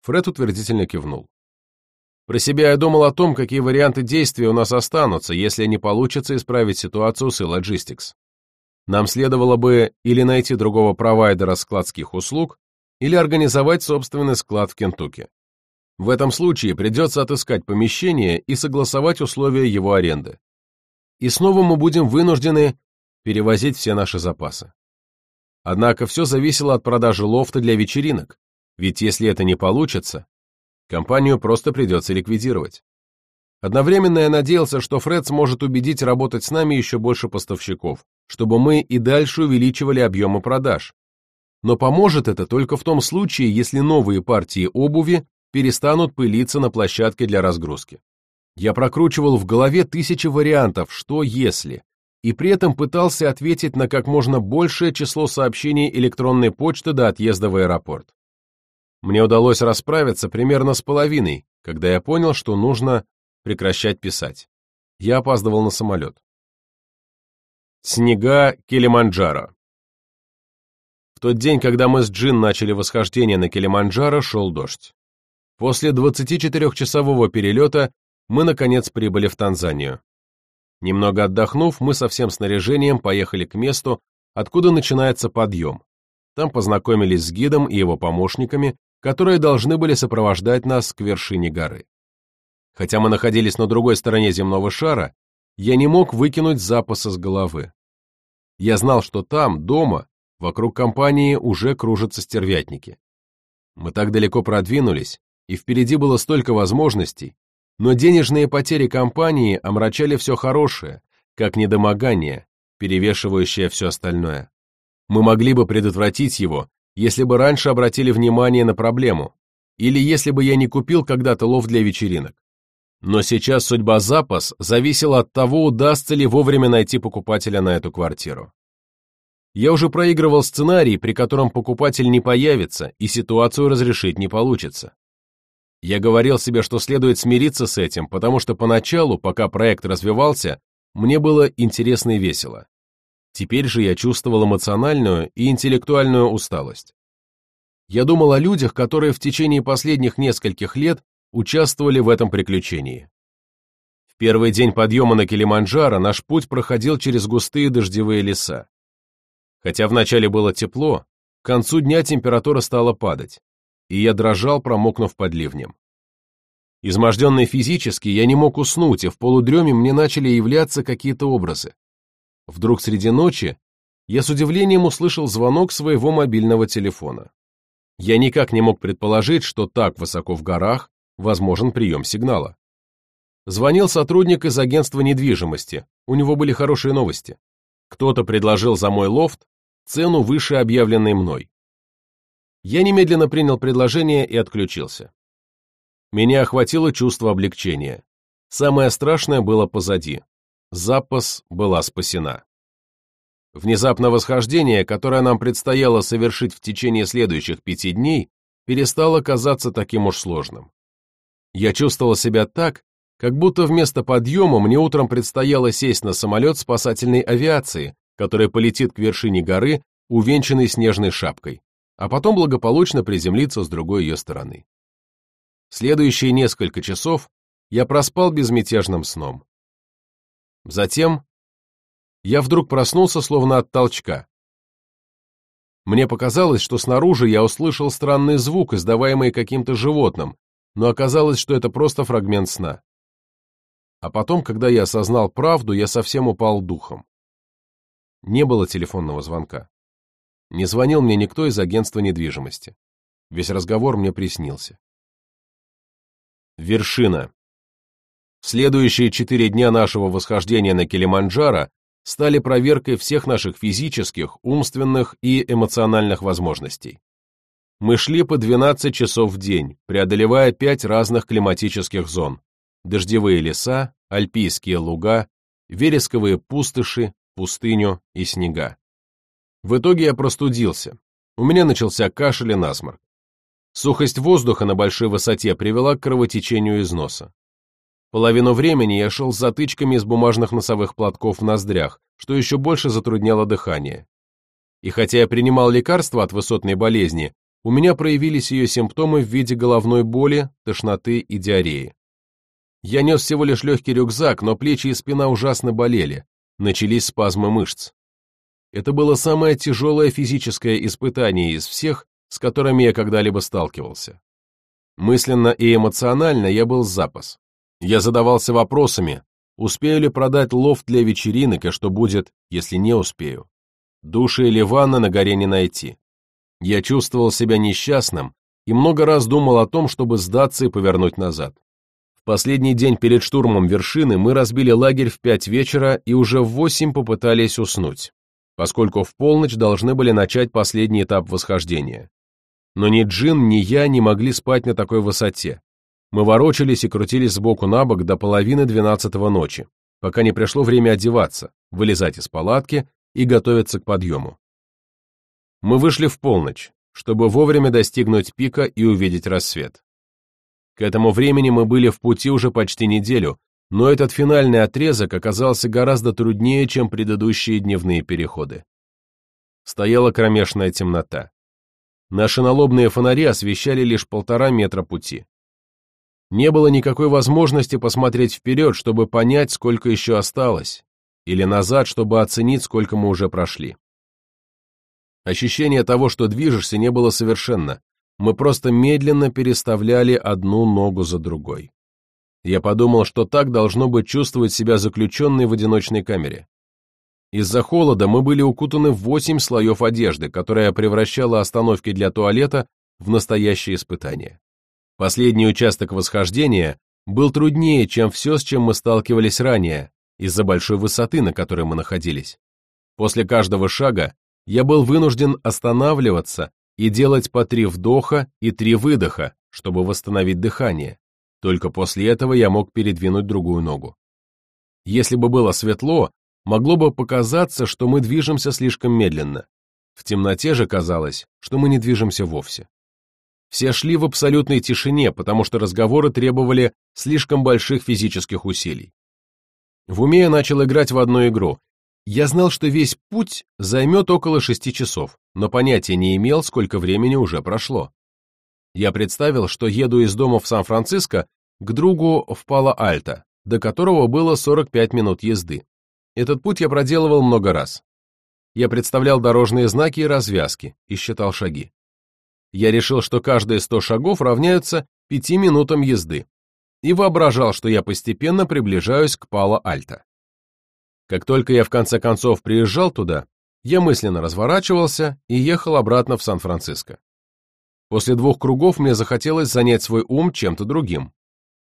Фред утвердительно кивнул. Про себя я думал о том, какие варианты действий у нас останутся, если не получится исправить ситуацию с Logistics. Нам следовало бы или найти другого провайдера складских услуг, или организовать собственный склад в Кентукки. В этом случае придется отыскать помещение и согласовать условия его аренды. И снова мы будем вынуждены перевозить все наши запасы. Однако все зависело от продажи лофта для вечеринок, ведь если это не получится, компанию просто придется ликвидировать. Одновременно я надеялся, что Фред сможет убедить работать с нами еще больше поставщиков, чтобы мы и дальше увеличивали объемы продаж. но поможет это только в том случае, если новые партии обуви перестанут пылиться на площадке для разгрузки. Я прокручивал в голове тысячи вариантов «что если», и при этом пытался ответить на как можно большее число сообщений электронной почты до отъезда в аэропорт. Мне удалось расправиться примерно с половиной, когда я понял, что нужно прекращать писать. Я опаздывал на самолет. Снега Килиманджаро В тот день, когда мы с Джин начали восхождение на Килиманджаро, шел дождь. После 24-часового перелета мы, наконец, прибыли в Танзанию. Немного отдохнув, мы со всем снаряжением поехали к месту, откуда начинается подъем. Там познакомились с гидом и его помощниками, которые должны были сопровождать нас к вершине горы. Хотя мы находились на другой стороне земного шара, я не мог выкинуть запаса с головы. Я знал, что там, дома, вокруг компании уже кружатся стервятники. Мы так далеко продвинулись, и впереди было столько возможностей, но денежные потери компании омрачали все хорошее, как недомогание, перевешивающее все остальное. Мы могли бы предотвратить его, если бы раньше обратили внимание на проблему, или если бы я не купил когда-то лов для вечеринок. Но сейчас судьба запас зависела от того, удастся ли вовремя найти покупателя на эту квартиру. Я уже проигрывал сценарий, при котором покупатель не появится и ситуацию разрешить не получится. Я говорил себе, что следует смириться с этим, потому что поначалу, пока проект развивался, мне было интересно и весело. Теперь же я чувствовал эмоциональную и интеллектуальную усталость. Я думал о людях, которые в течение последних нескольких лет участвовали в этом приключении. В первый день подъема на Килиманджаро наш путь проходил через густые дождевые леса. Хотя вначале было тепло, к концу дня температура стала падать и я дрожал, промокнув под ливнем. Изможденный физически, я не мог уснуть, и в полудреме мне начали являться какие-то образы. Вдруг среди ночи я с удивлением услышал звонок своего мобильного телефона. Я никак не мог предположить, что так высоко в горах возможен прием сигнала. Звонил сотрудник из агентства недвижимости, у него были хорошие новости. Кто-то предложил за мой лофт цену выше объявленной мной. Я немедленно принял предложение и отключился. Меня охватило чувство облегчения. Самое страшное было позади. Запас была спасена. Внезапно восхождение, которое нам предстояло совершить в течение следующих пяти дней, перестало казаться таким уж сложным. Я чувствовал себя так, как будто вместо подъема мне утром предстояло сесть на самолет спасательной авиации, который полетит к вершине горы, увенчанной снежной шапкой а потом благополучно приземлиться с другой ее стороны. Следующие несколько часов я проспал безмятежным сном. Затем я вдруг проснулся словно от толчка. Мне показалось, что снаружи я услышал странный звук, издаваемый каким-то животным, но оказалось, что это просто фрагмент сна. А потом, когда я осознал правду, я совсем упал духом. Не было телефонного звонка. Не звонил мне никто из агентства недвижимости. Весь разговор мне приснился. Вершина. Следующие четыре дня нашего восхождения на Килиманджаро стали проверкой всех наших физических, умственных и эмоциональных возможностей. Мы шли по 12 часов в день, преодолевая пять разных климатических зон. Дождевые леса, альпийские луга, вересковые пустоши, пустыню и снега. В итоге я простудился. У меня начался кашель и насморк. Сухость воздуха на большой высоте привела к кровотечению из носа. Половину времени я шел с затычками из бумажных носовых платков в ноздрях, что еще больше затрудняло дыхание. И хотя я принимал лекарства от высотной болезни, у меня проявились ее симптомы в виде головной боли, тошноты и диареи. Я нес всего лишь легкий рюкзак, но плечи и спина ужасно болели, начались спазмы мышц. Это было самое тяжелое физическое испытание из всех, с которыми я когда-либо сталкивался. Мысленно и эмоционально я был запас. Я задавался вопросами, успею ли продать лофт для вечеринок, и что будет, если не успею. Души или ванна на горе не найти. Я чувствовал себя несчастным и много раз думал о том, чтобы сдаться и повернуть назад. В последний день перед штурмом вершины мы разбили лагерь в пять вечера и уже в восемь попытались уснуть поскольку в полночь должны были начать последний этап восхождения. Но ни Джин, ни я не могли спать на такой высоте. Мы ворочались и крутились сбоку на бок до половины двенадцатого ночи, пока не пришло время одеваться, вылезать из палатки и готовиться к подъему. Мы вышли в полночь, чтобы вовремя достигнуть пика и увидеть рассвет. К этому времени мы были в пути уже почти неделю, но этот финальный отрезок оказался гораздо труднее, чем предыдущие дневные переходы. Стояла кромешная темнота. Наши налобные фонари освещали лишь полтора метра пути. Не было никакой возможности посмотреть вперед, чтобы понять, сколько еще осталось, или назад, чтобы оценить, сколько мы уже прошли. Ощущение того, что движешься, не было совершенно. Мы просто медленно переставляли одну ногу за другой. Я подумал, что так должно быть чувствовать себя заключенный в одиночной камере. Из-за холода мы были укутаны в восемь слоев одежды, которая превращала остановки для туалета в настоящее испытание. Последний участок восхождения был труднее, чем все, с чем мы сталкивались ранее, из-за большой высоты, на которой мы находились. После каждого шага я был вынужден останавливаться и делать по три вдоха и три выдоха, чтобы восстановить дыхание. Только после этого я мог передвинуть другую ногу. Если бы было светло, могло бы показаться, что мы движемся слишком медленно. В темноте же казалось, что мы не движемся вовсе. Все шли в абсолютной тишине, потому что разговоры требовали слишком больших физических усилий. В уме я начал играть в одну игру. Я знал, что весь путь займет около шести часов, но понятия не имел, сколько времени уже прошло. Я представил, что еду из дома в Сан-Франциско к другу в Пало-Альто, до которого было 45 минут езды. Этот путь я проделывал много раз. Я представлял дорожные знаки и развязки и считал шаги. Я решил, что каждые 100 шагов равняются 5 минутам езды, и воображал, что я постепенно приближаюсь к Пало-Альто. Как только я в конце концов приезжал туда, я мысленно разворачивался и ехал обратно в Сан-Франциско. После двух кругов мне захотелось занять свой ум чем-то другим.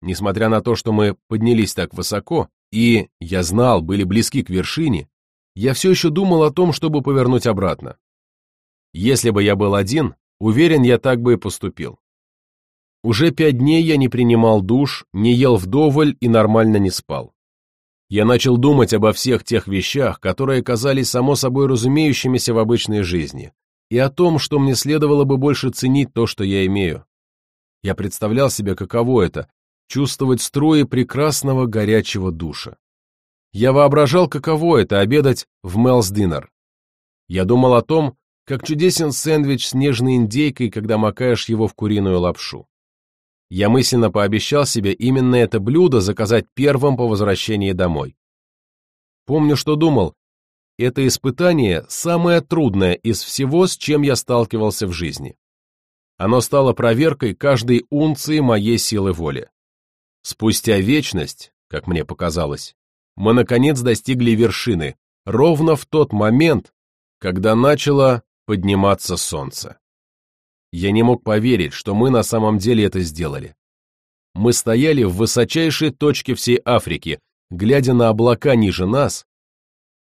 Несмотря на то, что мы поднялись так высоко, и, я знал, были близки к вершине, я все еще думал о том, чтобы повернуть обратно. Если бы я был один, уверен, я так бы и поступил. Уже пять дней я не принимал душ, не ел вдоволь и нормально не спал. Я начал думать обо всех тех вещах, которые казались само собой разумеющимися в обычной жизни, и о том, что мне следовало бы больше ценить то, что я имею. Я представлял себе, каково это чувствовать струи прекрасного горячего душа. Я воображал, каково это обедать в Мелс Диннер. Я думал о том, как чудесен сэндвич с нежной индейкой, когда макаешь его в куриную лапшу. Я мысленно пообещал себе именно это блюдо заказать первым по возвращении домой. Помню, что думал, это испытание самое трудное из всего, с чем я сталкивался в жизни. Оно стало проверкой каждой унции моей силы воли. Спустя вечность, как мне показалось, мы наконец достигли вершины, ровно в тот момент, когда начало подниматься солнце. Я не мог поверить, что мы на самом деле это сделали. Мы стояли в высочайшей точке всей Африки, глядя на облака ниже нас,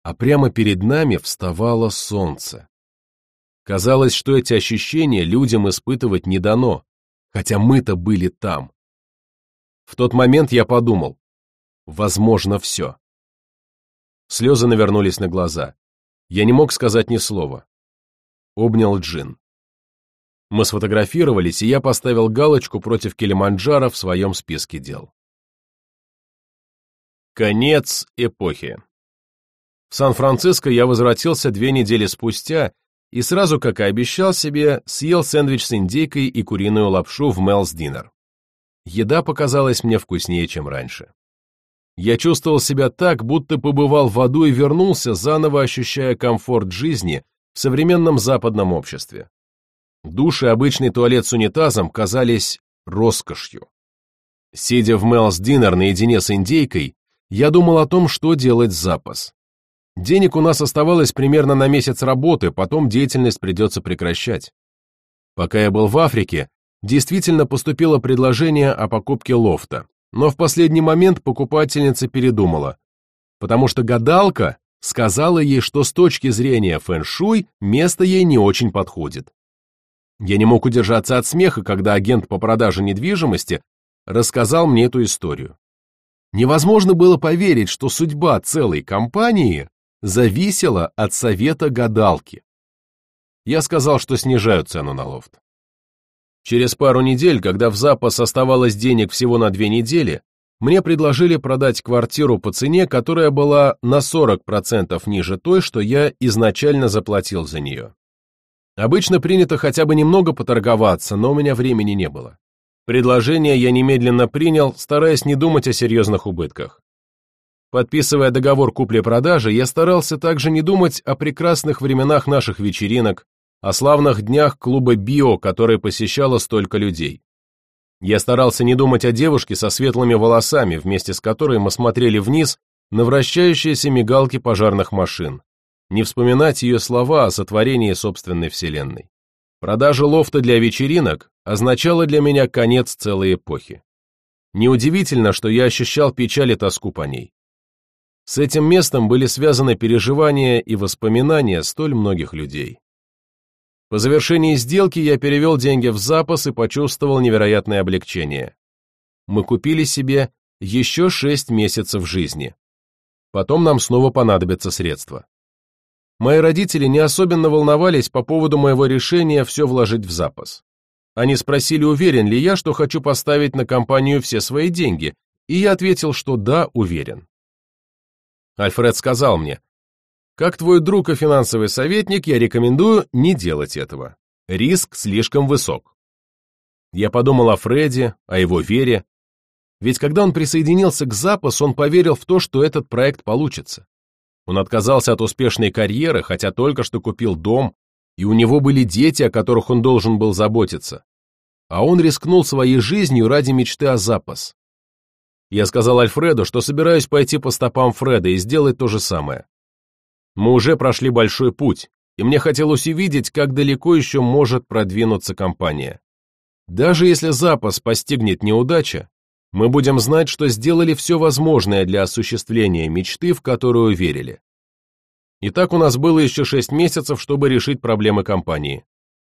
а прямо перед нами вставало солнце. Казалось, что эти ощущения людям испытывать не дано, хотя мы-то были там. В тот момент я подумал, возможно, все. Слезы навернулись на глаза. Я не мог сказать ни слова. Обнял Джин. Мы сфотографировались, и я поставил галочку против Килиманджаро в своем списке дел. Конец эпохи. Сан-Франциско я возвратился две недели спустя и сразу, как и обещал себе, съел сэндвич с индейкой и куриную лапшу в Мелс Динер еда показалась мне вкуснее, чем раньше. Я чувствовал себя так, будто побывал в аду и вернулся, заново ощущая комфорт жизни в современном западном обществе. Душ и обычный туалет с унитазом казались роскошью. Сидя в Мелс Динер наедине с индейкой, я думал о том, что делать с запас. Денег у нас оставалось примерно на месяц работы, потом деятельность придется прекращать. Пока я был в Африке, действительно поступило предложение о покупке лофта, но в последний момент покупательница передумала, потому что гадалка, сказала ей, что с точки зрения фэн-шуй место ей не очень подходит. Я не мог удержаться от смеха, когда агент по продаже недвижимости рассказал мне эту историю. Невозможно было поверить, что судьба целой компании зависела от совета гадалки. Я сказал, что снижаю цену на лофт. Через пару недель, когда в запас оставалось денег всего на две недели, мне предложили продать квартиру по цене, которая была на 40% ниже той, что я изначально заплатил за нее. Обычно принято хотя бы немного поторговаться, но у меня времени не было. Предложение я немедленно принял, стараясь не думать о серьезных убытках. Подписывая договор купли-продажи, я старался также не думать о прекрасных временах наших вечеринок, о славных днях клуба «Био», который посещало столько людей. Я старался не думать о девушке со светлыми волосами, вместе с которой мы смотрели вниз на вращающиеся мигалки пожарных машин, не вспоминать ее слова о сотворении собственной вселенной. Продажа лофта для вечеринок означала для меня конец целой эпохи. Неудивительно, что я ощущал печаль и тоску по ней. С этим местом были связаны переживания и воспоминания столь многих людей. По завершении сделки я перевел деньги в запас и почувствовал невероятное облегчение. Мы купили себе еще шесть месяцев жизни. Потом нам снова понадобятся средства. Мои родители не особенно волновались по поводу моего решения все вложить в запас. Они спросили, уверен ли я, что хочу поставить на компанию все свои деньги, и я ответил, что да, уверен. Альфред сказал мне, как твой друг и финансовый советник, я рекомендую не делать этого. Риск слишком высок. Я подумал о Фредди, о его вере. Ведь когда он присоединился к запасу, он поверил в то, что этот проект получится. Он отказался от успешной карьеры, хотя только что купил дом, и у него были дети, о которых он должен был заботиться. А он рискнул своей жизнью ради мечты о запас. Я сказал Альфреду, что собираюсь пойти по стопам Фреда и сделать то же самое. Мы уже прошли большой путь, и мне хотелось увидеть, как далеко еще может продвинуться компания. Даже если запас постигнет неудача, мы будем знать, что сделали все возможное для осуществления мечты, в которую верили. Итак, у нас было еще шесть месяцев, чтобы решить проблемы компании.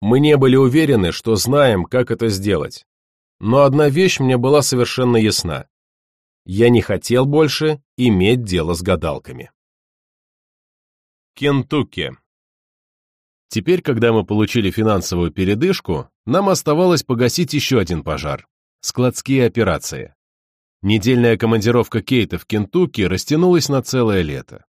Мы не были уверены, что знаем, как это сделать. Но одна вещь мне была совершенно ясна. Я не хотел больше иметь дело с гадалками. Кентукки. Теперь, когда мы получили финансовую передышку, нам оставалось погасить еще один пожар – складские операции. Недельная командировка Кейта в Кентукки растянулась на целое лето.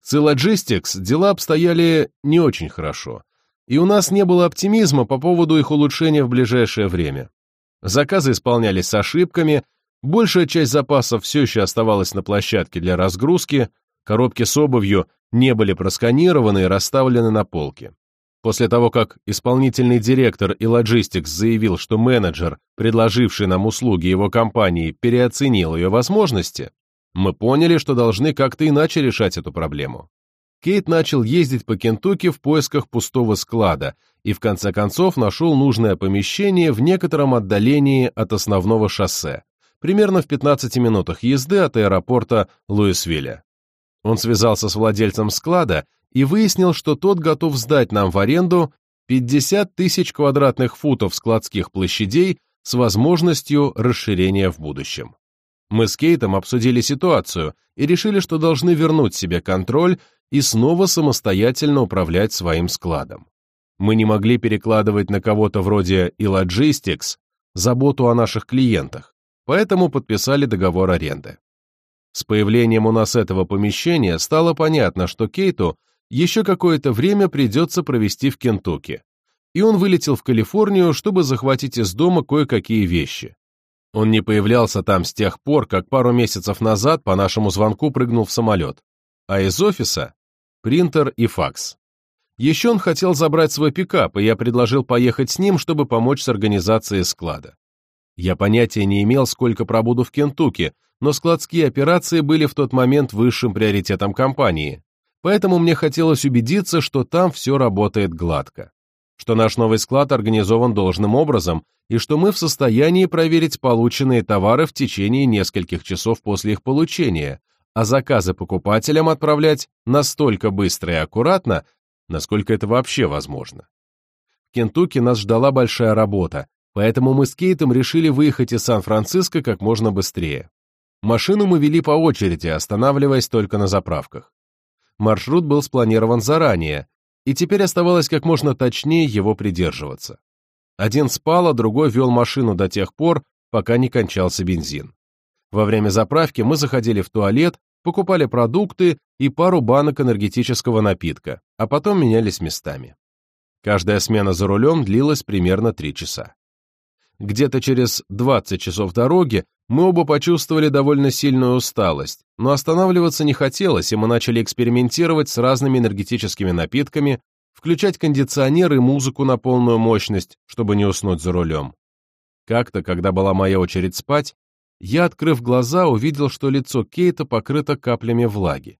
С Logistics дела обстояли не очень хорошо, и у нас не было оптимизма по поводу их улучшения в ближайшее время. Заказы исполнялись с ошибками, большая часть запасов все еще оставалась на площадке для разгрузки, коробки с обувью не были просканированы и расставлены на полке. После того, как исполнительный директор и Logistics заявил, что менеджер, предложивший нам услуги его компании, переоценил ее возможности, мы поняли, что должны как-то иначе решать эту проблему. Кейт начал ездить по Кентукки в поисках пустого склада и в конце концов нашел нужное помещение в некотором отдалении от основного шоссе, примерно в 15 минутах езды от аэропорта Луисвилля. Он связался с владельцем склада и выяснил, что тот готов сдать нам в аренду 50 тысяч квадратных футов складских площадей с возможностью расширения в будущем. Мы с Кейтом обсудили ситуацию и решили, что должны вернуть себе контроль и снова самостоятельно управлять своим складом. Мы не могли перекладывать на кого-то вроде и Logistics заботу о наших клиентах, поэтому подписали договор аренды. С появлением у нас этого помещения стало понятно, что Кейту еще какое-то время придется провести в Кентукки, и он вылетел в Калифорнию, чтобы захватить из дома кое-какие вещи. Он не появлялся там с тех пор, как пару месяцев назад по нашему звонку прыгнул в самолет, а из офиса — принтер и факс. Еще он хотел забрать свой пикап, и я предложил поехать с ним, чтобы помочь с организацией склада. Я понятия не имел, сколько пробуду в Кентукки, но складские операции были в тот момент высшим приоритетом компании, поэтому мне хотелось убедиться, что там все работает гладко, что наш новый склад организован должным образом и что мы в состоянии проверить полученные товары в течение нескольких часов после их получения, а заказы покупателям отправлять настолько быстро и аккуратно, насколько это вообще возможно. В Кентукки нас ждала большая работа, поэтому мы с Кейтом решили выехать из Сан-Франциско как можно быстрее. Машину мы вели по очереди, останавливаясь только на заправках. Маршрут был спланирован заранее, и теперь оставалось как можно точнее его придерживаться. Один спал, а другой вел машину до тех пор, пока не кончался бензин. Во время заправки мы заходили в туалет, покупали продукты и пару банок энергетического напитка, а потом менялись местами. Каждая смена за рулем длилась примерно 3 часа. Где-то через 20 часов дороги мы оба почувствовали довольно сильную усталость, но останавливаться не хотелось, и мы начали экспериментировать с разными энергетическими напитками, включать кондиционер и музыку на полную мощность, чтобы не уснуть за рулем. Как-то, когда была моя очередь спать, я, открыв глаза, увидел, что лицо Кейта покрыто каплями влаги.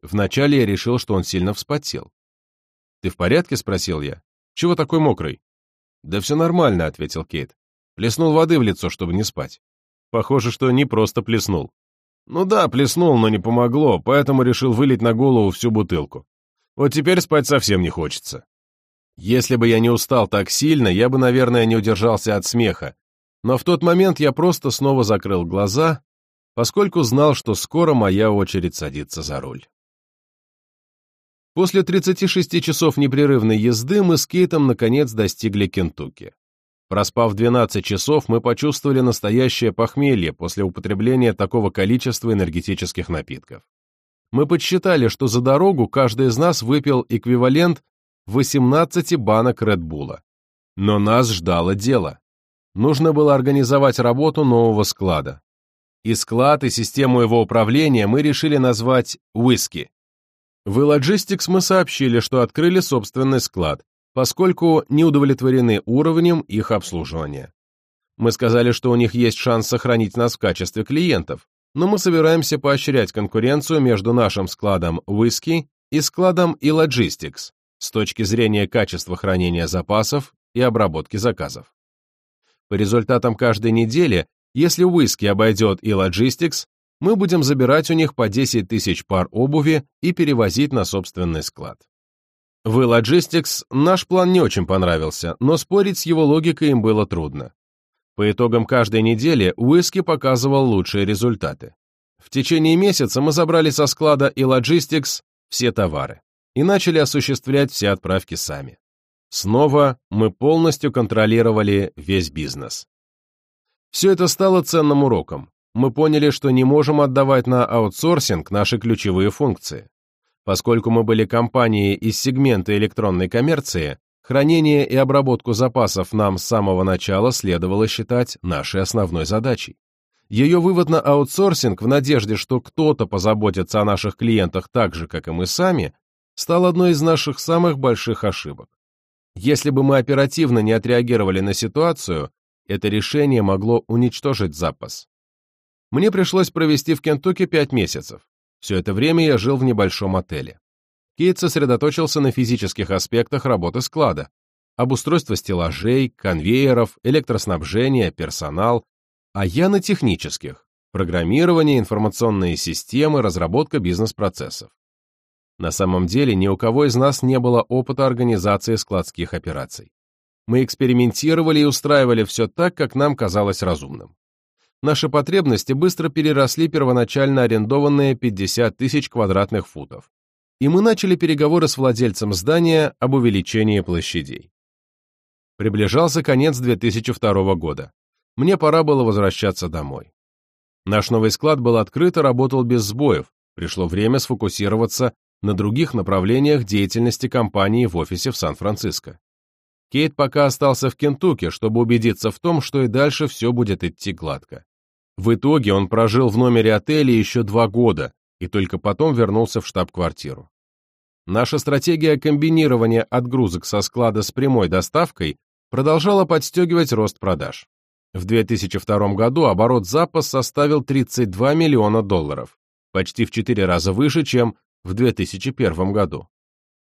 Вначале я решил, что он сильно вспотел. «Ты в порядке?» — спросил я. «Чего такой мокрый?» «Да все нормально», — ответил Кейт. Плеснул воды в лицо, чтобы не спать. Похоже, что не просто плеснул. Ну да, плеснул, но не помогло, поэтому решил вылить на голову всю бутылку. Вот теперь спать совсем не хочется. Если бы я не устал так сильно, я бы, наверное, не удержался от смеха. Но в тот момент я просто снова закрыл глаза, поскольку знал, что скоро моя очередь садиться за руль. После 36 часов непрерывной езды мы с Кейтом наконец достигли Кентукки. Проспав 12 часов, мы почувствовали настоящее похмелье после употребления такого количества энергетических напитков. Мы подсчитали, что за дорогу каждый из нас выпил эквивалент 18 банок Редбула. Но нас ждало дело. Нужно было организовать работу нового склада. И склад, и систему его управления мы решили назвать «Уиски». В Logistics мы сообщили, что открыли собственный склад, поскольку не удовлетворены уровнем их обслуживания. Мы сказали, что у них есть шанс сохранить нас в качестве клиентов, но мы собираемся поощрять конкуренцию между нашим складом Whisky и складом и Logistics с точки зрения качества хранения запасов и обработки заказов. По результатам каждой недели, если Whisky обойдет и Logistics, мы будем забирать у них по 10 тысяч пар обуви и перевозить на собственный склад. В Logistics наш план не очень понравился, но спорить с его логикой им было трудно. По итогам каждой недели Уиски показывал лучшие результаты. В течение месяца мы забрали со склада и Logistics все товары и начали осуществлять все отправки сами. Снова мы полностью контролировали весь бизнес. Все это стало ценным уроком. Мы поняли, что не можем отдавать на аутсорсинг наши ключевые функции. Поскольку мы были компанией из сегмента электронной коммерции, Хранение и обработку запасов нам с самого начала следовало считать нашей основной задачей. Ее вывод на аутсорсинг в надежде, что кто-то позаботится о наших клиентах так же, как и мы сами, стал одной из наших самых больших ошибок. Если бы мы оперативно не отреагировали на ситуацию, это решение могло уничтожить запас. Мне пришлось провести в Кентукки пять месяцев. Все это время я жил в небольшом отеле. Кейт сосредоточился на физических аспектах работы склада, обустройство стеллажей, конвейеров, электроснабжения, персонал, а я на технических, программирование, информационные системы, разработка бизнес-процессов. На самом деле ни у кого из нас не было опыта организации складских операций. Мы экспериментировали и устраивали все так, как нам казалось разумным. Наши потребности быстро переросли первоначально арендованные 50 тысяч квадратных футов и мы начали переговоры с владельцем здания об увеличении площадей. Приближался конец 2002 года. Мне пора было возвращаться домой. Наш новый склад был открыт и работал без сбоев, пришло время сфокусироваться на других направлениях деятельности компании в офисе в Сан-Франциско. Кейт пока остался в Кентукки, чтобы убедиться в том, что и дальше все будет идти гладко. В итоге он прожил в номере отеля еще два года, и только потом вернулся в штаб-квартиру. Наша стратегия комбинирования отгрузок со склада с прямой доставкой продолжала подстегивать рост продаж. В 2002 году оборот запас составил 32 миллиона долларов, почти в 4 раза выше, чем в 2001 году.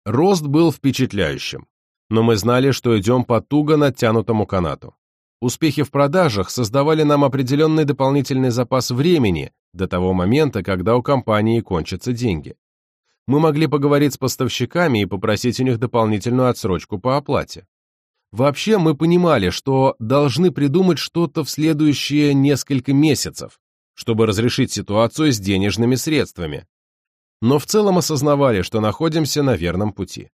Рост был впечатляющим, но мы знали, что идем по туго натянутому канату. Успехи в продажах создавали нам определенный дополнительный запас времени, до того момента, когда у компании кончатся деньги. Мы могли поговорить с поставщиками и попросить у них дополнительную отсрочку по оплате. Вообще мы понимали, что должны придумать что-то в следующие несколько месяцев, чтобы разрешить ситуацию с денежными средствами. Но в целом осознавали, что находимся на верном пути.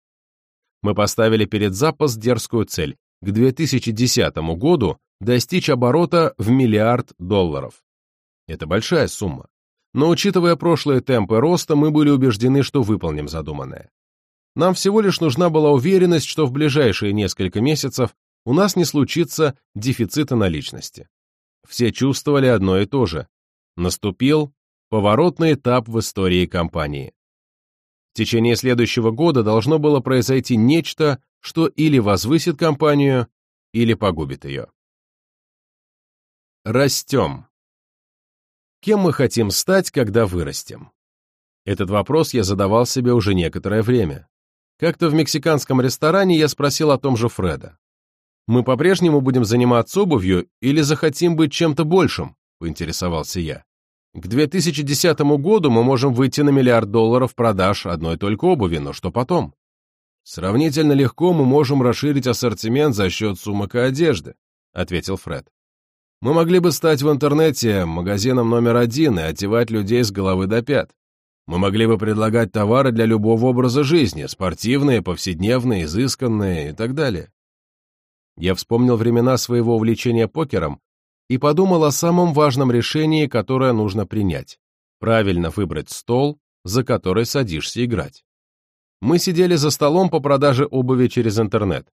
Мы поставили перед запас дерзкую цель к 2010 году достичь оборота в миллиард долларов. Это большая сумма. Но учитывая прошлые темпы роста, мы были убеждены, что выполним задуманное. Нам всего лишь нужна была уверенность, что в ближайшие несколько месяцев у нас не случится дефицита наличности. Все чувствовали одно и то же. Наступил поворотный этап в истории компании. В течение следующего года должно было произойти нечто, что или возвысит компанию, или погубит ее. Растем. Кем мы хотим стать, когда вырастем? Этот вопрос я задавал себе уже некоторое время. Как-то в мексиканском ресторане я спросил о том же Фреда. «Мы по-прежнему будем заниматься обувью или захотим быть чем-то большим?» – поинтересовался я. «К 2010 году мы можем выйти на миллиард долларов продаж одной только обуви, но что потом?» «Сравнительно легко мы можем расширить ассортимент за счет сумок и одежды», – ответил Фред. «Мы могли бы стать в интернете магазином номер один и одевать людей с головы до пят. Мы могли бы предлагать товары для любого образа жизни, спортивные, повседневные, изысканные и так далее. Я вспомнил времена своего увлечения покером и подумал о самом важном решении, которое нужно принять. Правильно выбрать стол, за который садишься играть. Мы сидели за столом по продаже обуви через интернет.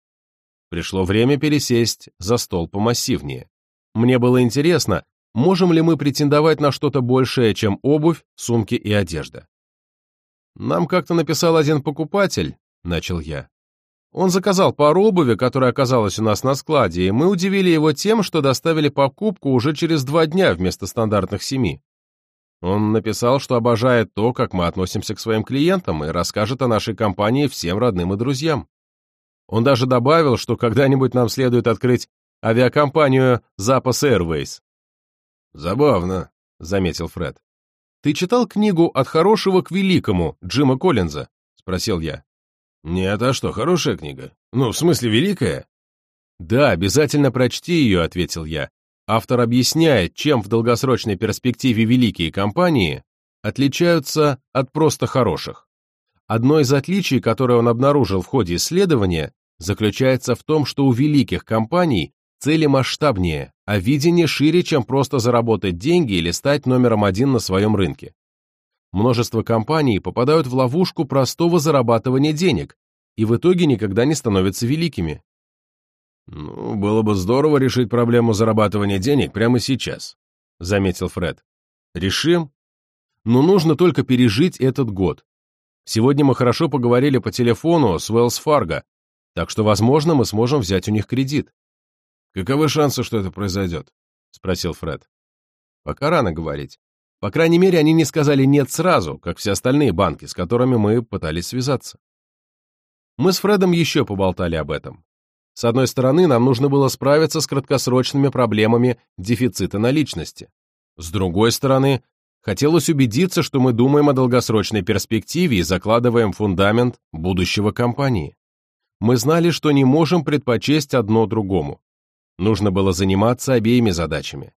Пришло время пересесть за стол помассивнее. Мне было интересно, можем ли мы претендовать на что-то большее, чем обувь, сумки и одежда. «Нам как-то написал один покупатель», — начал я. Он заказал пару обуви, которая оказалась у нас на складе, и мы удивили его тем, что доставили покупку уже через два дня вместо стандартных семи. Он написал, что обожает то, как мы относимся к своим клиентам, и расскажет о нашей компании всем родным и друзьям. Он даже добавил, что когда-нибудь нам следует открыть авиакомпанию «Запас Airways». «Забавно», — заметил Фред. «Ты читал книгу «От хорошего к великому» Джима Коллинза?» — спросил я. «Нет, а что, хорошая книга? Ну, в смысле, великая?» «Да, обязательно прочти ее», — ответил я. Автор объясняет, чем в долгосрочной перспективе великие компании отличаются от просто хороших. Одно из отличий, которое он обнаружил в ходе исследования, заключается в том, что у великих компаний Цели масштабнее, а видение шире, чем просто заработать деньги или стать номером один на своем рынке. Множество компаний попадают в ловушку простого зарабатывания денег и в итоге никогда не становятся великими. «Ну, было бы здорово решить проблему зарабатывания денег прямо сейчас», — заметил Фред. «Решим. Но нужно только пережить этот год. Сегодня мы хорошо поговорили по телефону с Wells Fargo, так что, возможно, мы сможем взять у них кредит. «Каковы шансы, что это произойдет?» — спросил Фред. «Пока рано говорить. По крайней мере, они не сказали «нет» сразу, как все остальные банки, с которыми мы пытались связаться. Мы с Фредом еще поболтали об этом. С одной стороны, нам нужно было справиться с краткосрочными проблемами дефицита наличности. С другой стороны, хотелось убедиться, что мы думаем о долгосрочной перспективе и закладываем фундамент будущего компании. Мы знали, что не можем предпочесть одно другому. Нужно было заниматься обеими задачами.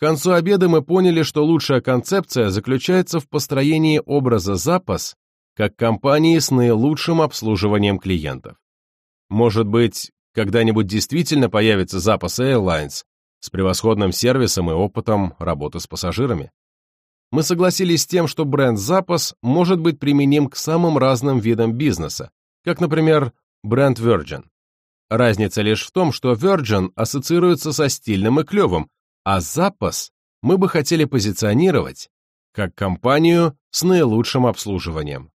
Концу обеда мы поняли, что лучшая концепция заключается в построении образа запас как компании с наилучшим обслуживанием клиентов. Может быть, когда-нибудь действительно появится запас Airlines с превосходным сервисом и опытом работы с пассажирами? Мы согласились с тем, что бренд «Запас» может быть применим к самым разным видам бизнеса, как, например, бренд Virgin. Разница лишь в том, что Virgin ассоциируется со стильным и клевым, а запас мы бы хотели позиционировать как компанию с наилучшим обслуживанием.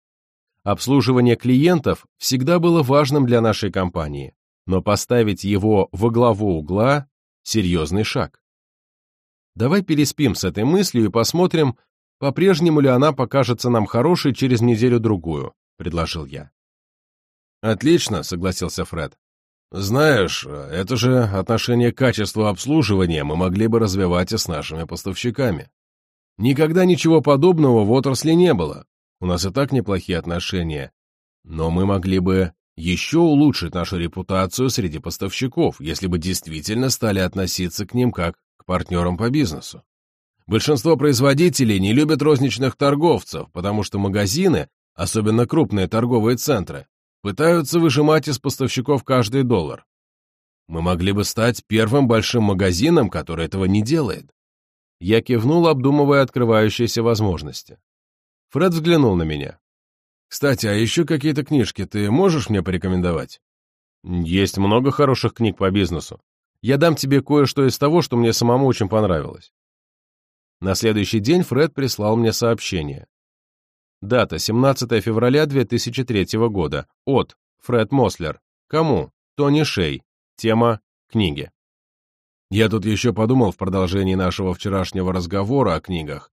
Обслуживание клиентов всегда было важным для нашей компании, но поставить его во главу угла – серьезный шаг. Давай переспим с этой мыслью и посмотрим, по-прежнему ли она покажется нам хорошей через неделю-другую, предложил я. Отлично, согласился Фред. Знаешь, это же отношение к качеству обслуживания мы могли бы развивать и с нашими поставщиками. Никогда ничего подобного в отрасли не было. У нас и так неплохие отношения. Но мы могли бы еще улучшить нашу репутацию среди поставщиков, если бы действительно стали относиться к ним как к партнерам по бизнесу. Большинство производителей не любят розничных торговцев, потому что магазины, особенно крупные торговые центры, пытаются выжимать из поставщиков каждый доллар. Мы могли бы стать первым большим магазином, который этого не делает. Я кивнул, обдумывая открывающиеся возможности. Фред взглянул на меня. «Кстати, а еще какие-то книжки ты можешь мне порекомендовать?» «Есть много хороших книг по бизнесу. Я дам тебе кое-что из того, что мне самому очень понравилось». На следующий день Фред прислал мне сообщение. Дата 17 февраля 2003 года. От Фред Мослер. Кому? Тони Шей. Тема книги. Я тут еще подумал в продолжении нашего вчерашнего разговора о книгах.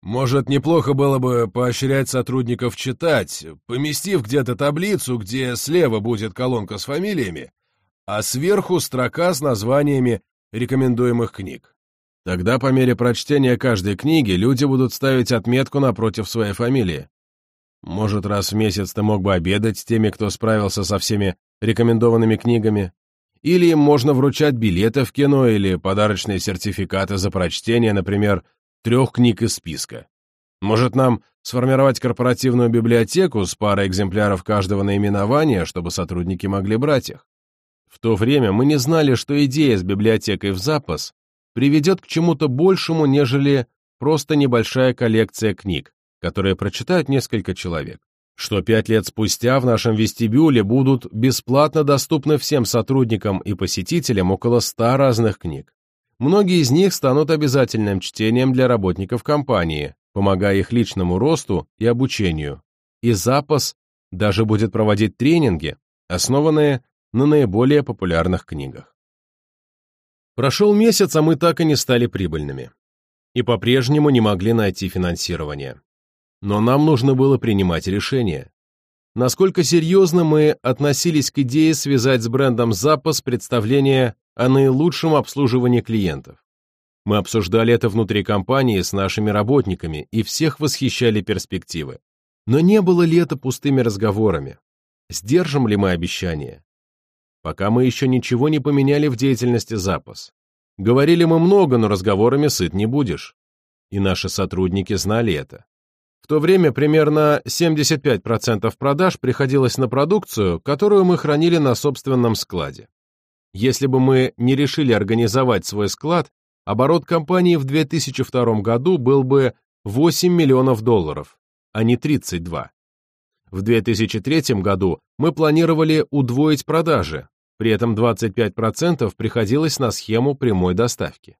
Может, неплохо было бы поощрять сотрудников читать, поместив где-то таблицу, где слева будет колонка с фамилиями, а сверху строка с названиями рекомендуемых книг. Тогда по мере прочтения каждой книги люди будут ставить отметку напротив своей фамилии. Может, раз в месяц ты мог бы обедать с теми, кто справился со всеми рекомендованными книгами? Или им можно вручать билеты в кино или подарочные сертификаты за прочтение, например, трех книг из списка. Может, нам сформировать корпоративную библиотеку с парой экземпляров каждого наименования, чтобы сотрудники могли брать их? В то время мы не знали, что идея с библиотекой в запас приведет к чему-то большему, нежели просто небольшая коллекция книг, которые прочитают несколько человек что пять лет спустя в нашем вестибюле будут бесплатно доступны всем сотрудникам и посетителям около ста разных книг. Многие из них станут обязательным чтением для работников компании, помогая их личному росту и обучению. И запас даже будет проводить тренинги, основанные на наиболее популярных книгах. Прошел месяц, а мы так и не стали прибыльными. И по-прежнему не могли найти финансирование. Но нам нужно было принимать решение. Насколько серьезно мы относились к идее связать с брендом «Запас» представление о наилучшем обслуживании клиентов. Мы обсуждали это внутри компании с нашими работниками и всех восхищали перспективы. Но не было ли это пустыми разговорами? Сдержим ли мы обещания? Пока мы еще ничего не поменяли в деятельности запас. Говорили мы много, но разговорами сыт не будешь. И наши сотрудники знали это. В то время примерно 75% продаж приходилось на продукцию, которую мы хранили на собственном складе. Если бы мы не решили организовать свой склад, оборот компании в 2002 году был бы 8 миллионов долларов, а не 32. В 2003 году мы планировали удвоить продажи, при этом 25% приходилось на схему прямой доставки.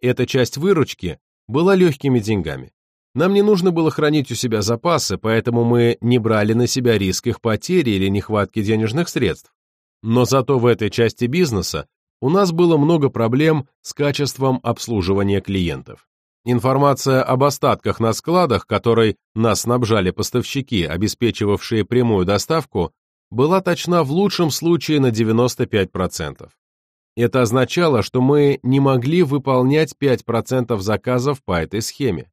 Эта часть выручки была легкими деньгами. Нам не нужно было хранить у себя запасы, поэтому мы не брали на себя риск их потери или нехватки денежных средств. Но зато в этой части бизнеса у нас было много проблем с качеством обслуживания клиентов. Информация об остатках на складах, которой нас снабжали поставщики, обеспечивавшие прямую доставку, была точна в лучшем случае на 95%. Это означало, что мы не могли выполнять 5% заказов по этой схеме.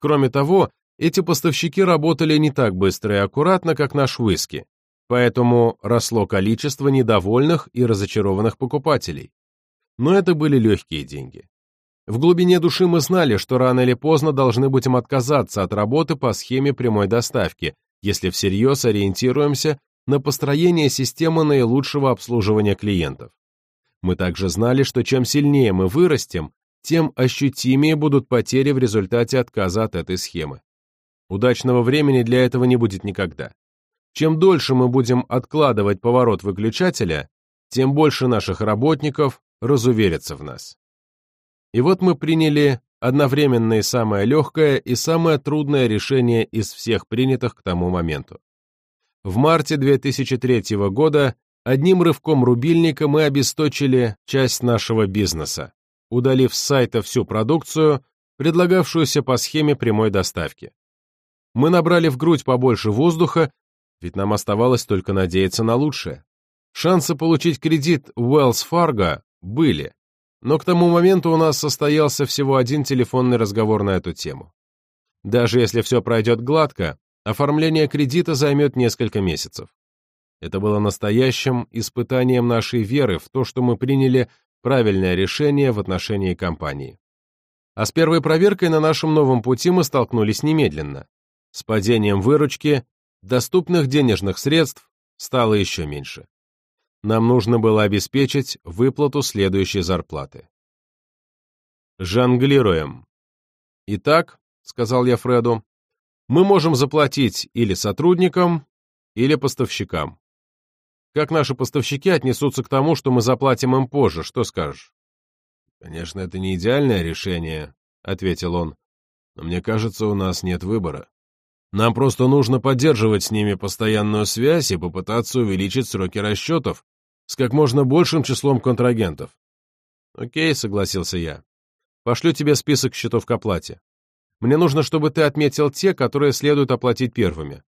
Кроме того, эти поставщики работали не так быстро и аккуратно, как наш виски, поэтому росло количество недовольных и разочарованных покупателей. Но это были легкие деньги. В глубине души мы знали, что рано или поздно должны будем отказаться от работы по схеме прямой доставки, если всерьез ориентируемся на построение системы наилучшего обслуживания клиентов. Мы также знали, что чем сильнее мы вырастем, тем ощутимее будут потери в результате отказа от этой схемы. Удачного времени для этого не будет никогда. Чем дольше мы будем откладывать поворот выключателя, тем больше наших работников разуверятся в нас. И вот мы приняли одновременно и самое легкое, и самое трудное решение из всех принятых к тому моменту. В марте 2003 года одним рывком рубильника мы обесточили часть нашего бизнеса удалив с сайта всю продукцию, предлагавшуюся по схеме прямой доставки. Мы набрали в грудь побольше воздуха, ведь нам оставалось только надеяться на лучшее. Шансы получить кредит Wells Fargo были, но к тому моменту у нас состоялся всего один телефонный разговор на эту тему. Даже если все пройдет гладко, оформление кредита займет несколько месяцев. Это было настоящим испытанием нашей веры в то, что мы приняли правильное решение в отношении компании. А с первой проверкой на нашем новом пути мы столкнулись немедленно. С падением выручки, доступных денежных средств стало еще меньше. Нам нужно было обеспечить выплату следующей зарплаты. Жонглируем. Итак, сказал я Фреду, мы можем заплатить или сотрудникам, или поставщикам. Как наши поставщики отнесутся к тому, что мы заплатим им позже, что скажешь? Конечно, это не идеальное решение, ответил он, но мне кажется, у нас нет выбора. Нам просто нужно поддерживать с ними постоянную связь и попытаться увеличить сроки расчетов с как можно большим числом контрагентов. Окей, согласился я. Пошлю тебе список счетов к оплате. Мне нужно, чтобы ты отметил те, которые следует оплатить первыми.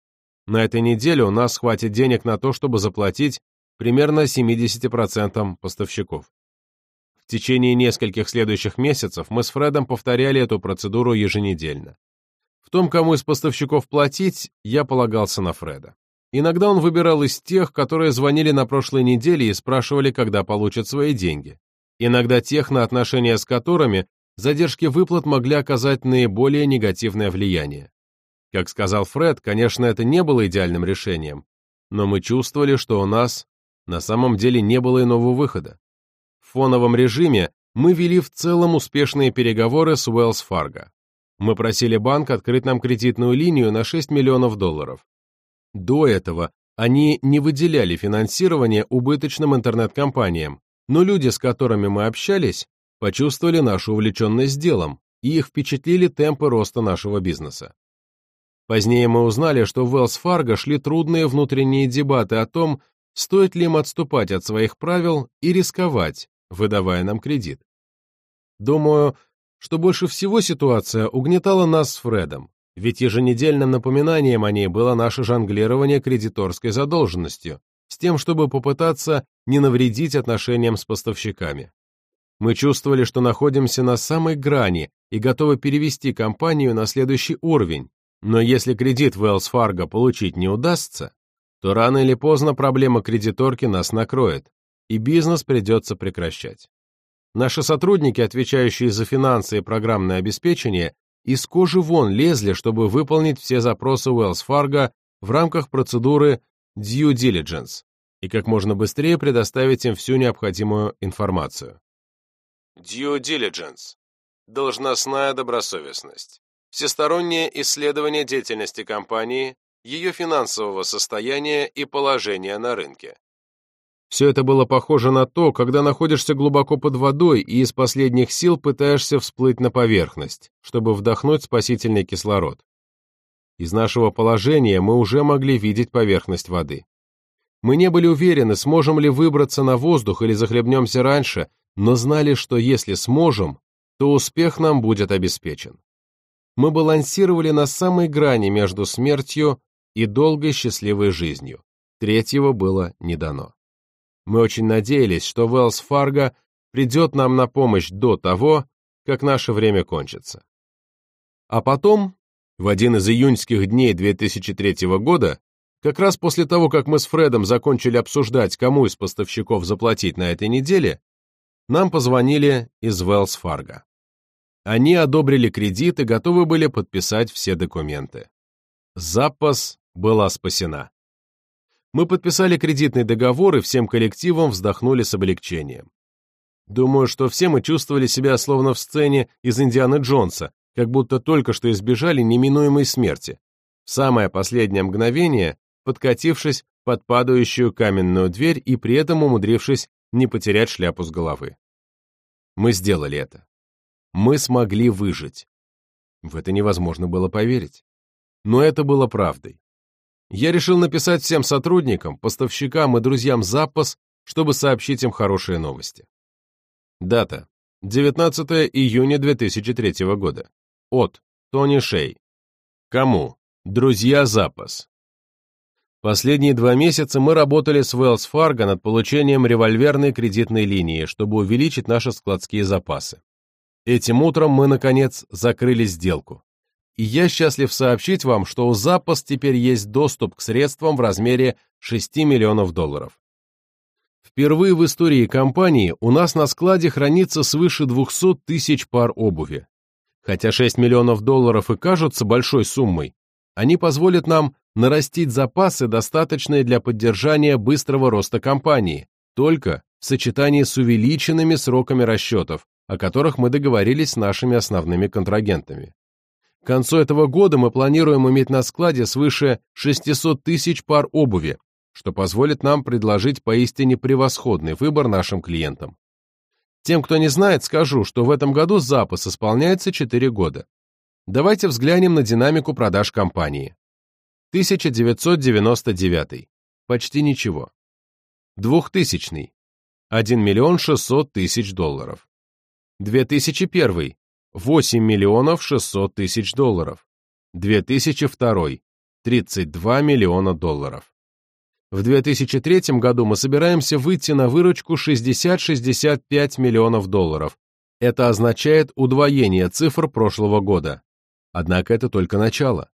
На этой неделе у нас хватит денег на то, чтобы заплатить примерно 70% поставщиков. В течение нескольких следующих месяцев мы с Фредом повторяли эту процедуру еженедельно. В том, кому из поставщиков платить, я полагался на Фреда. Иногда он выбирал из тех, которые звонили на прошлой неделе и спрашивали, когда получат свои деньги. Иногда тех, на отношения с которыми задержки выплат могли оказать наиболее негативное влияние. Как сказал Фред, конечно, это не было идеальным решением, но мы чувствовали, что у нас на самом деле не было иного выхода. В фоновом режиме мы вели в целом успешные переговоры с Уэллс Фарго. Мы просили банк открыть нам кредитную линию на 6 миллионов долларов. До этого они не выделяли финансирование убыточным интернет-компаниям, но люди, с которыми мы общались, почувствовали нашу увлеченность делом, и их впечатлили темпы роста нашего бизнеса. Позднее мы узнали, что в Wells Fargo шли трудные внутренние дебаты о том, стоит ли им отступать от своих правил и рисковать, выдавая нам кредит. Думаю, что больше всего ситуация угнетала нас с Фредом, ведь еженедельным напоминанием о ней было наше жонглирование кредиторской задолженностью, с тем, чтобы попытаться не навредить отношениям с поставщиками. Мы чувствовали, что находимся на самой грани и готовы перевести компанию на следующий уровень, но если кредит Wells Fargo получить не удастся, то рано или поздно проблема кредиторки нас накроет, и бизнес придется прекращать. Наши сотрудники, отвечающие за финансы и программное обеспечение, из кожи вон лезли, чтобы выполнить все запросы Wells Fargo в рамках процедуры due diligence и как можно быстрее предоставить им всю необходимую информацию. Due diligence – должностная добросовестность всестороннее исследование деятельности компании, ее финансового состояния и положения на рынке. Все это было похоже на то, когда находишься глубоко под водой и из последних сил пытаешься всплыть на поверхность, чтобы вдохнуть спасительный кислород. Из нашего положения мы уже могли видеть поверхность воды. Мы не были уверены, сможем ли выбраться на воздух или захлебнемся раньше, но знали, что если сможем, то успех нам будет обеспечен мы балансировали на самой грани между смертью и долгой счастливой жизнью. Третьего было не дано. Мы очень надеялись, что Wells Fargo придет нам на помощь до того, как наше время кончится. А потом, в один из июньских дней 2003 года, как раз после того, как мы с Фредом закончили обсуждать, кому из поставщиков заплатить на этой неделе, нам позвонили из Wells Fargo. Они одобрили кредит и готовы были подписать все документы. Запас была спасена. Мы подписали кредитный договор и всем коллективом вздохнули с облегчением. Думаю, что все мы чувствовали себя словно в сцене из Индианы Джонса, как будто только что избежали неминуемой смерти. В самое последнее мгновение, подкатившись под падающую каменную дверь и при этом умудрившись не потерять шляпу с головы. Мы сделали это мы смогли выжить. В это невозможно было поверить. Но это было правдой. Я решил написать всем сотрудникам, поставщикам и друзьям запас, чтобы сообщить им хорошие новости. Дата. 19 июня 2003 года. От. Тони Шей. Кому? Друзья запас. Последние два месяца мы работали с Wells Fargo над получением револьверной кредитной линии, чтобы увеличить наши складские запасы. Этим утром мы, наконец, закрыли сделку. И я счастлив сообщить вам, что у Запас теперь есть доступ к средствам в размере 6 миллионов долларов. Впервые в истории компании у нас на складе хранится свыше 200 тысяч пар обуви. Хотя 6 миллионов долларов и кажутся большой суммой, они позволят нам нарастить запасы, достаточные для поддержания быстрого роста компании, только в сочетании с увеличенными сроками расчетов, о которых мы договорились с нашими основными контрагентами. К концу этого года мы планируем иметь на складе свыше 600 тысяч пар обуви, что позволит нам предложить поистине превосходный выбор нашим клиентам. Тем, кто не знает, скажу, что в этом году запас исполняется 4 года. Давайте взглянем на динамику продаж компании. 1999. Почти ничего. 2000. 1 миллион 600 тысяч долларов. 2001. 8 миллионов 600 тысяч долларов. 2002. 32 миллиона долларов. В 2003 году мы собираемся выйти на выручку 60-65 миллионов долларов. Это означает удвоение цифр прошлого года. Однако это только начало.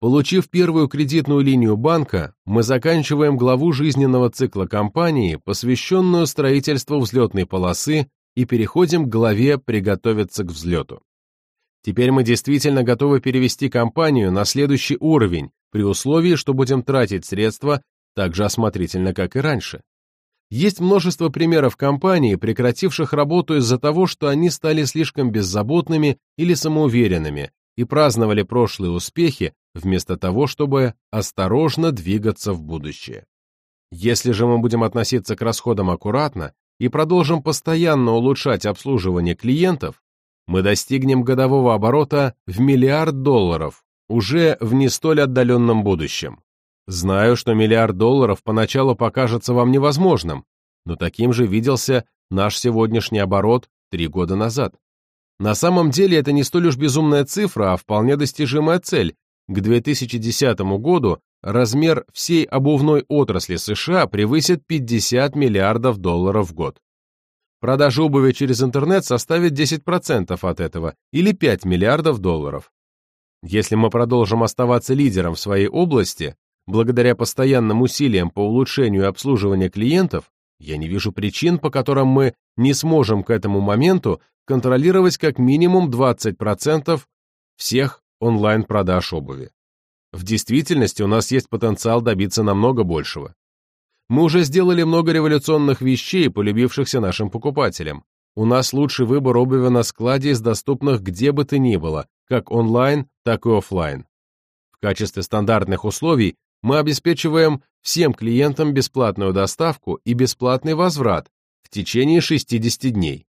Получив первую кредитную линию банка, мы заканчиваем главу жизненного цикла компании, посвященную строительству взлетной полосы, и переходим к главе «Приготовиться к взлету». Теперь мы действительно готовы перевести компанию на следующий уровень, при условии, что будем тратить средства так же осмотрительно, как и раньше. Есть множество примеров компаний, прекративших работу из-за того, что они стали слишком беззаботными или самоуверенными и праздновали прошлые успехи, вместо того, чтобы осторожно двигаться в будущее. Если же мы будем относиться к расходам аккуратно и продолжим постоянно улучшать обслуживание клиентов, мы достигнем годового оборота в миллиард долларов уже в не столь отдаленном будущем. Знаю, что миллиард долларов поначалу покажется вам невозможным, но таким же виделся наш сегодняшний оборот три года назад. На самом деле это не столь уж безумная цифра, а вполне достижимая цель. К 2010 году размер всей обувной отрасли США превысит 50 миллиардов долларов в год. Продажа обуви через интернет составит 10% от этого, или 5 миллиардов долларов. Если мы продолжим оставаться лидером в своей области, Благодаря постоянным усилиям по улучшению обслуживания клиентов, я не вижу причин, по которым мы не сможем к этому моменту контролировать как минимум 20% всех онлайн-продаж обуви. В действительности у нас есть потенциал добиться намного большего. Мы уже сделали много революционных вещей, полюбившихся нашим покупателям. У нас лучший выбор обуви на складе из доступных где бы то ни было, как онлайн, так и офлайн. В качестве стандартных условий мы обеспечиваем всем клиентам бесплатную доставку и бесплатный возврат в течение 60 дней.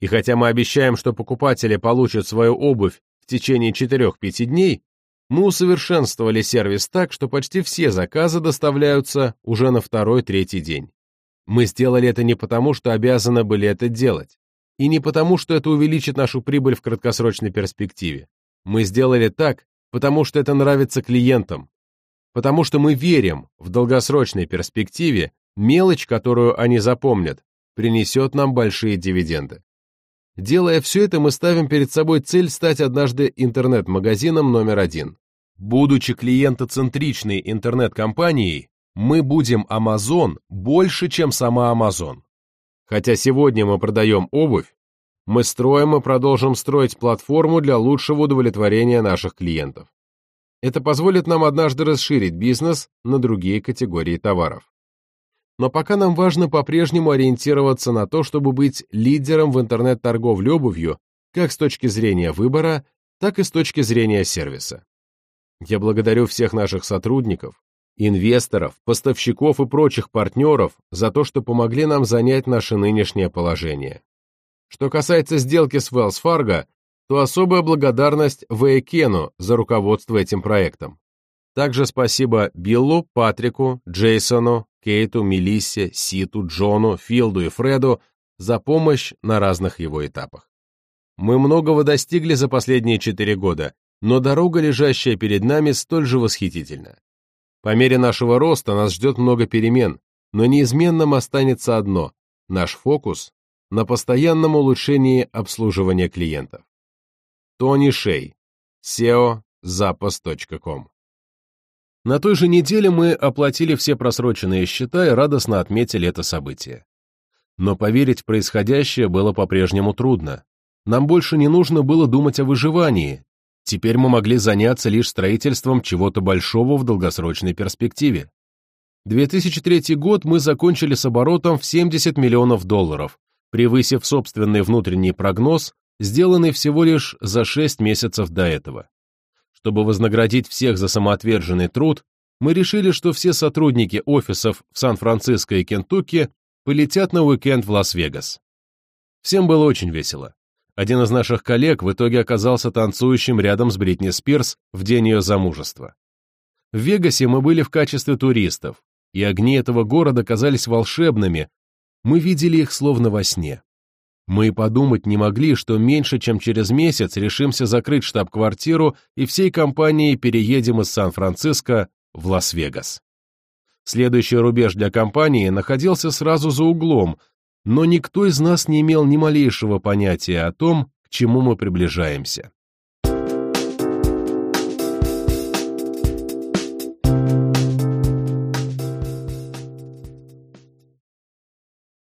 И хотя мы обещаем, что покупатели получат свою обувь в течение 4-5 дней, мы усовершенствовали сервис так, что почти все заказы доставляются уже на второй-третий день. Мы сделали это не потому, что обязаны были это делать, и не потому, что это увеличит нашу прибыль в краткосрочной перспективе. Мы сделали так, потому что это нравится клиентам, потому что мы верим, в долгосрочной перспективе мелочь, которую они запомнят, принесет нам большие дивиденды. Делая все это, мы ставим перед собой цель стать однажды интернет-магазином номер один. Будучи клиентоцентричной интернет-компанией, мы будем Amazon больше, чем сама Amazon. Хотя сегодня мы продаем обувь, мы строим и продолжим строить платформу для лучшего удовлетворения наших клиентов. Это позволит нам однажды расширить бизнес на другие категории товаров. Но пока нам важно по-прежнему ориентироваться на то, чтобы быть лидером в интернет-торговле обувью, как с точки зрения выбора, так и с точки зрения сервиса. Я благодарю всех наших сотрудников, инвесторов, поставщиков и прочих партнеров за то, что помогли нам занять наше нынешнее положение. Что касается сделки с Wells Fargo, то особая благодарность Вейкену за руководство этим проектом. Также спасибо Биллу, Патрику, Джейсону, Кейту, Мелиссе, Ситу, Джону, Филду и Фреду за помощь на разных его этапах. Мы многого достигли за последние четыре года, но дорога, лежащая перед нами, столь же восхитительна. По мере нашего роста нас ждет много перемен, но неизменным останется одно – наш фокус на постоянном улучшении обслуживания клиентов. Тони Шей, SEO запас.ком На той же неделе мы оплатили все просроченные счета и радостно отметили это событие. Но поверить в происходящее было по-прежнему трудно. Нам больше не нужно было думать о выживании. Теперь мы могли заняться лишь строительством чего-то большого в долгосрочной перспективе. 2003 год мы закончили с оборотом в 70 миллионов долларов, превысив собственный внутренний прогноз, сделанный всего лишь за 6 месяцев до этого. Чтобы вознаградить всех за самоотверженный труд, мы решили, что все сотрудники офисов в Сан-Франциско и Кентукки полетят на уикенд в Лас-Вегас. Всем было очень весело. Один из наших коллег в итоге оказался танцующим рядом с Бритни Спирс в день ее замужества. В Вегасе мы были в качестве туристов, и огни этого города казались волшебными, мы видели их словно во сне. Мы и подумать не могли, что меньше чем через месяц решимся закрыть штаб-квартиру и всей компанией переедем из Сан-Франциско в Лас-Вегас. Следующий рубеж для компании находился сразу за углом, но никто из нас не имел ни малейшего понятия о том, к чему мы приближаемся.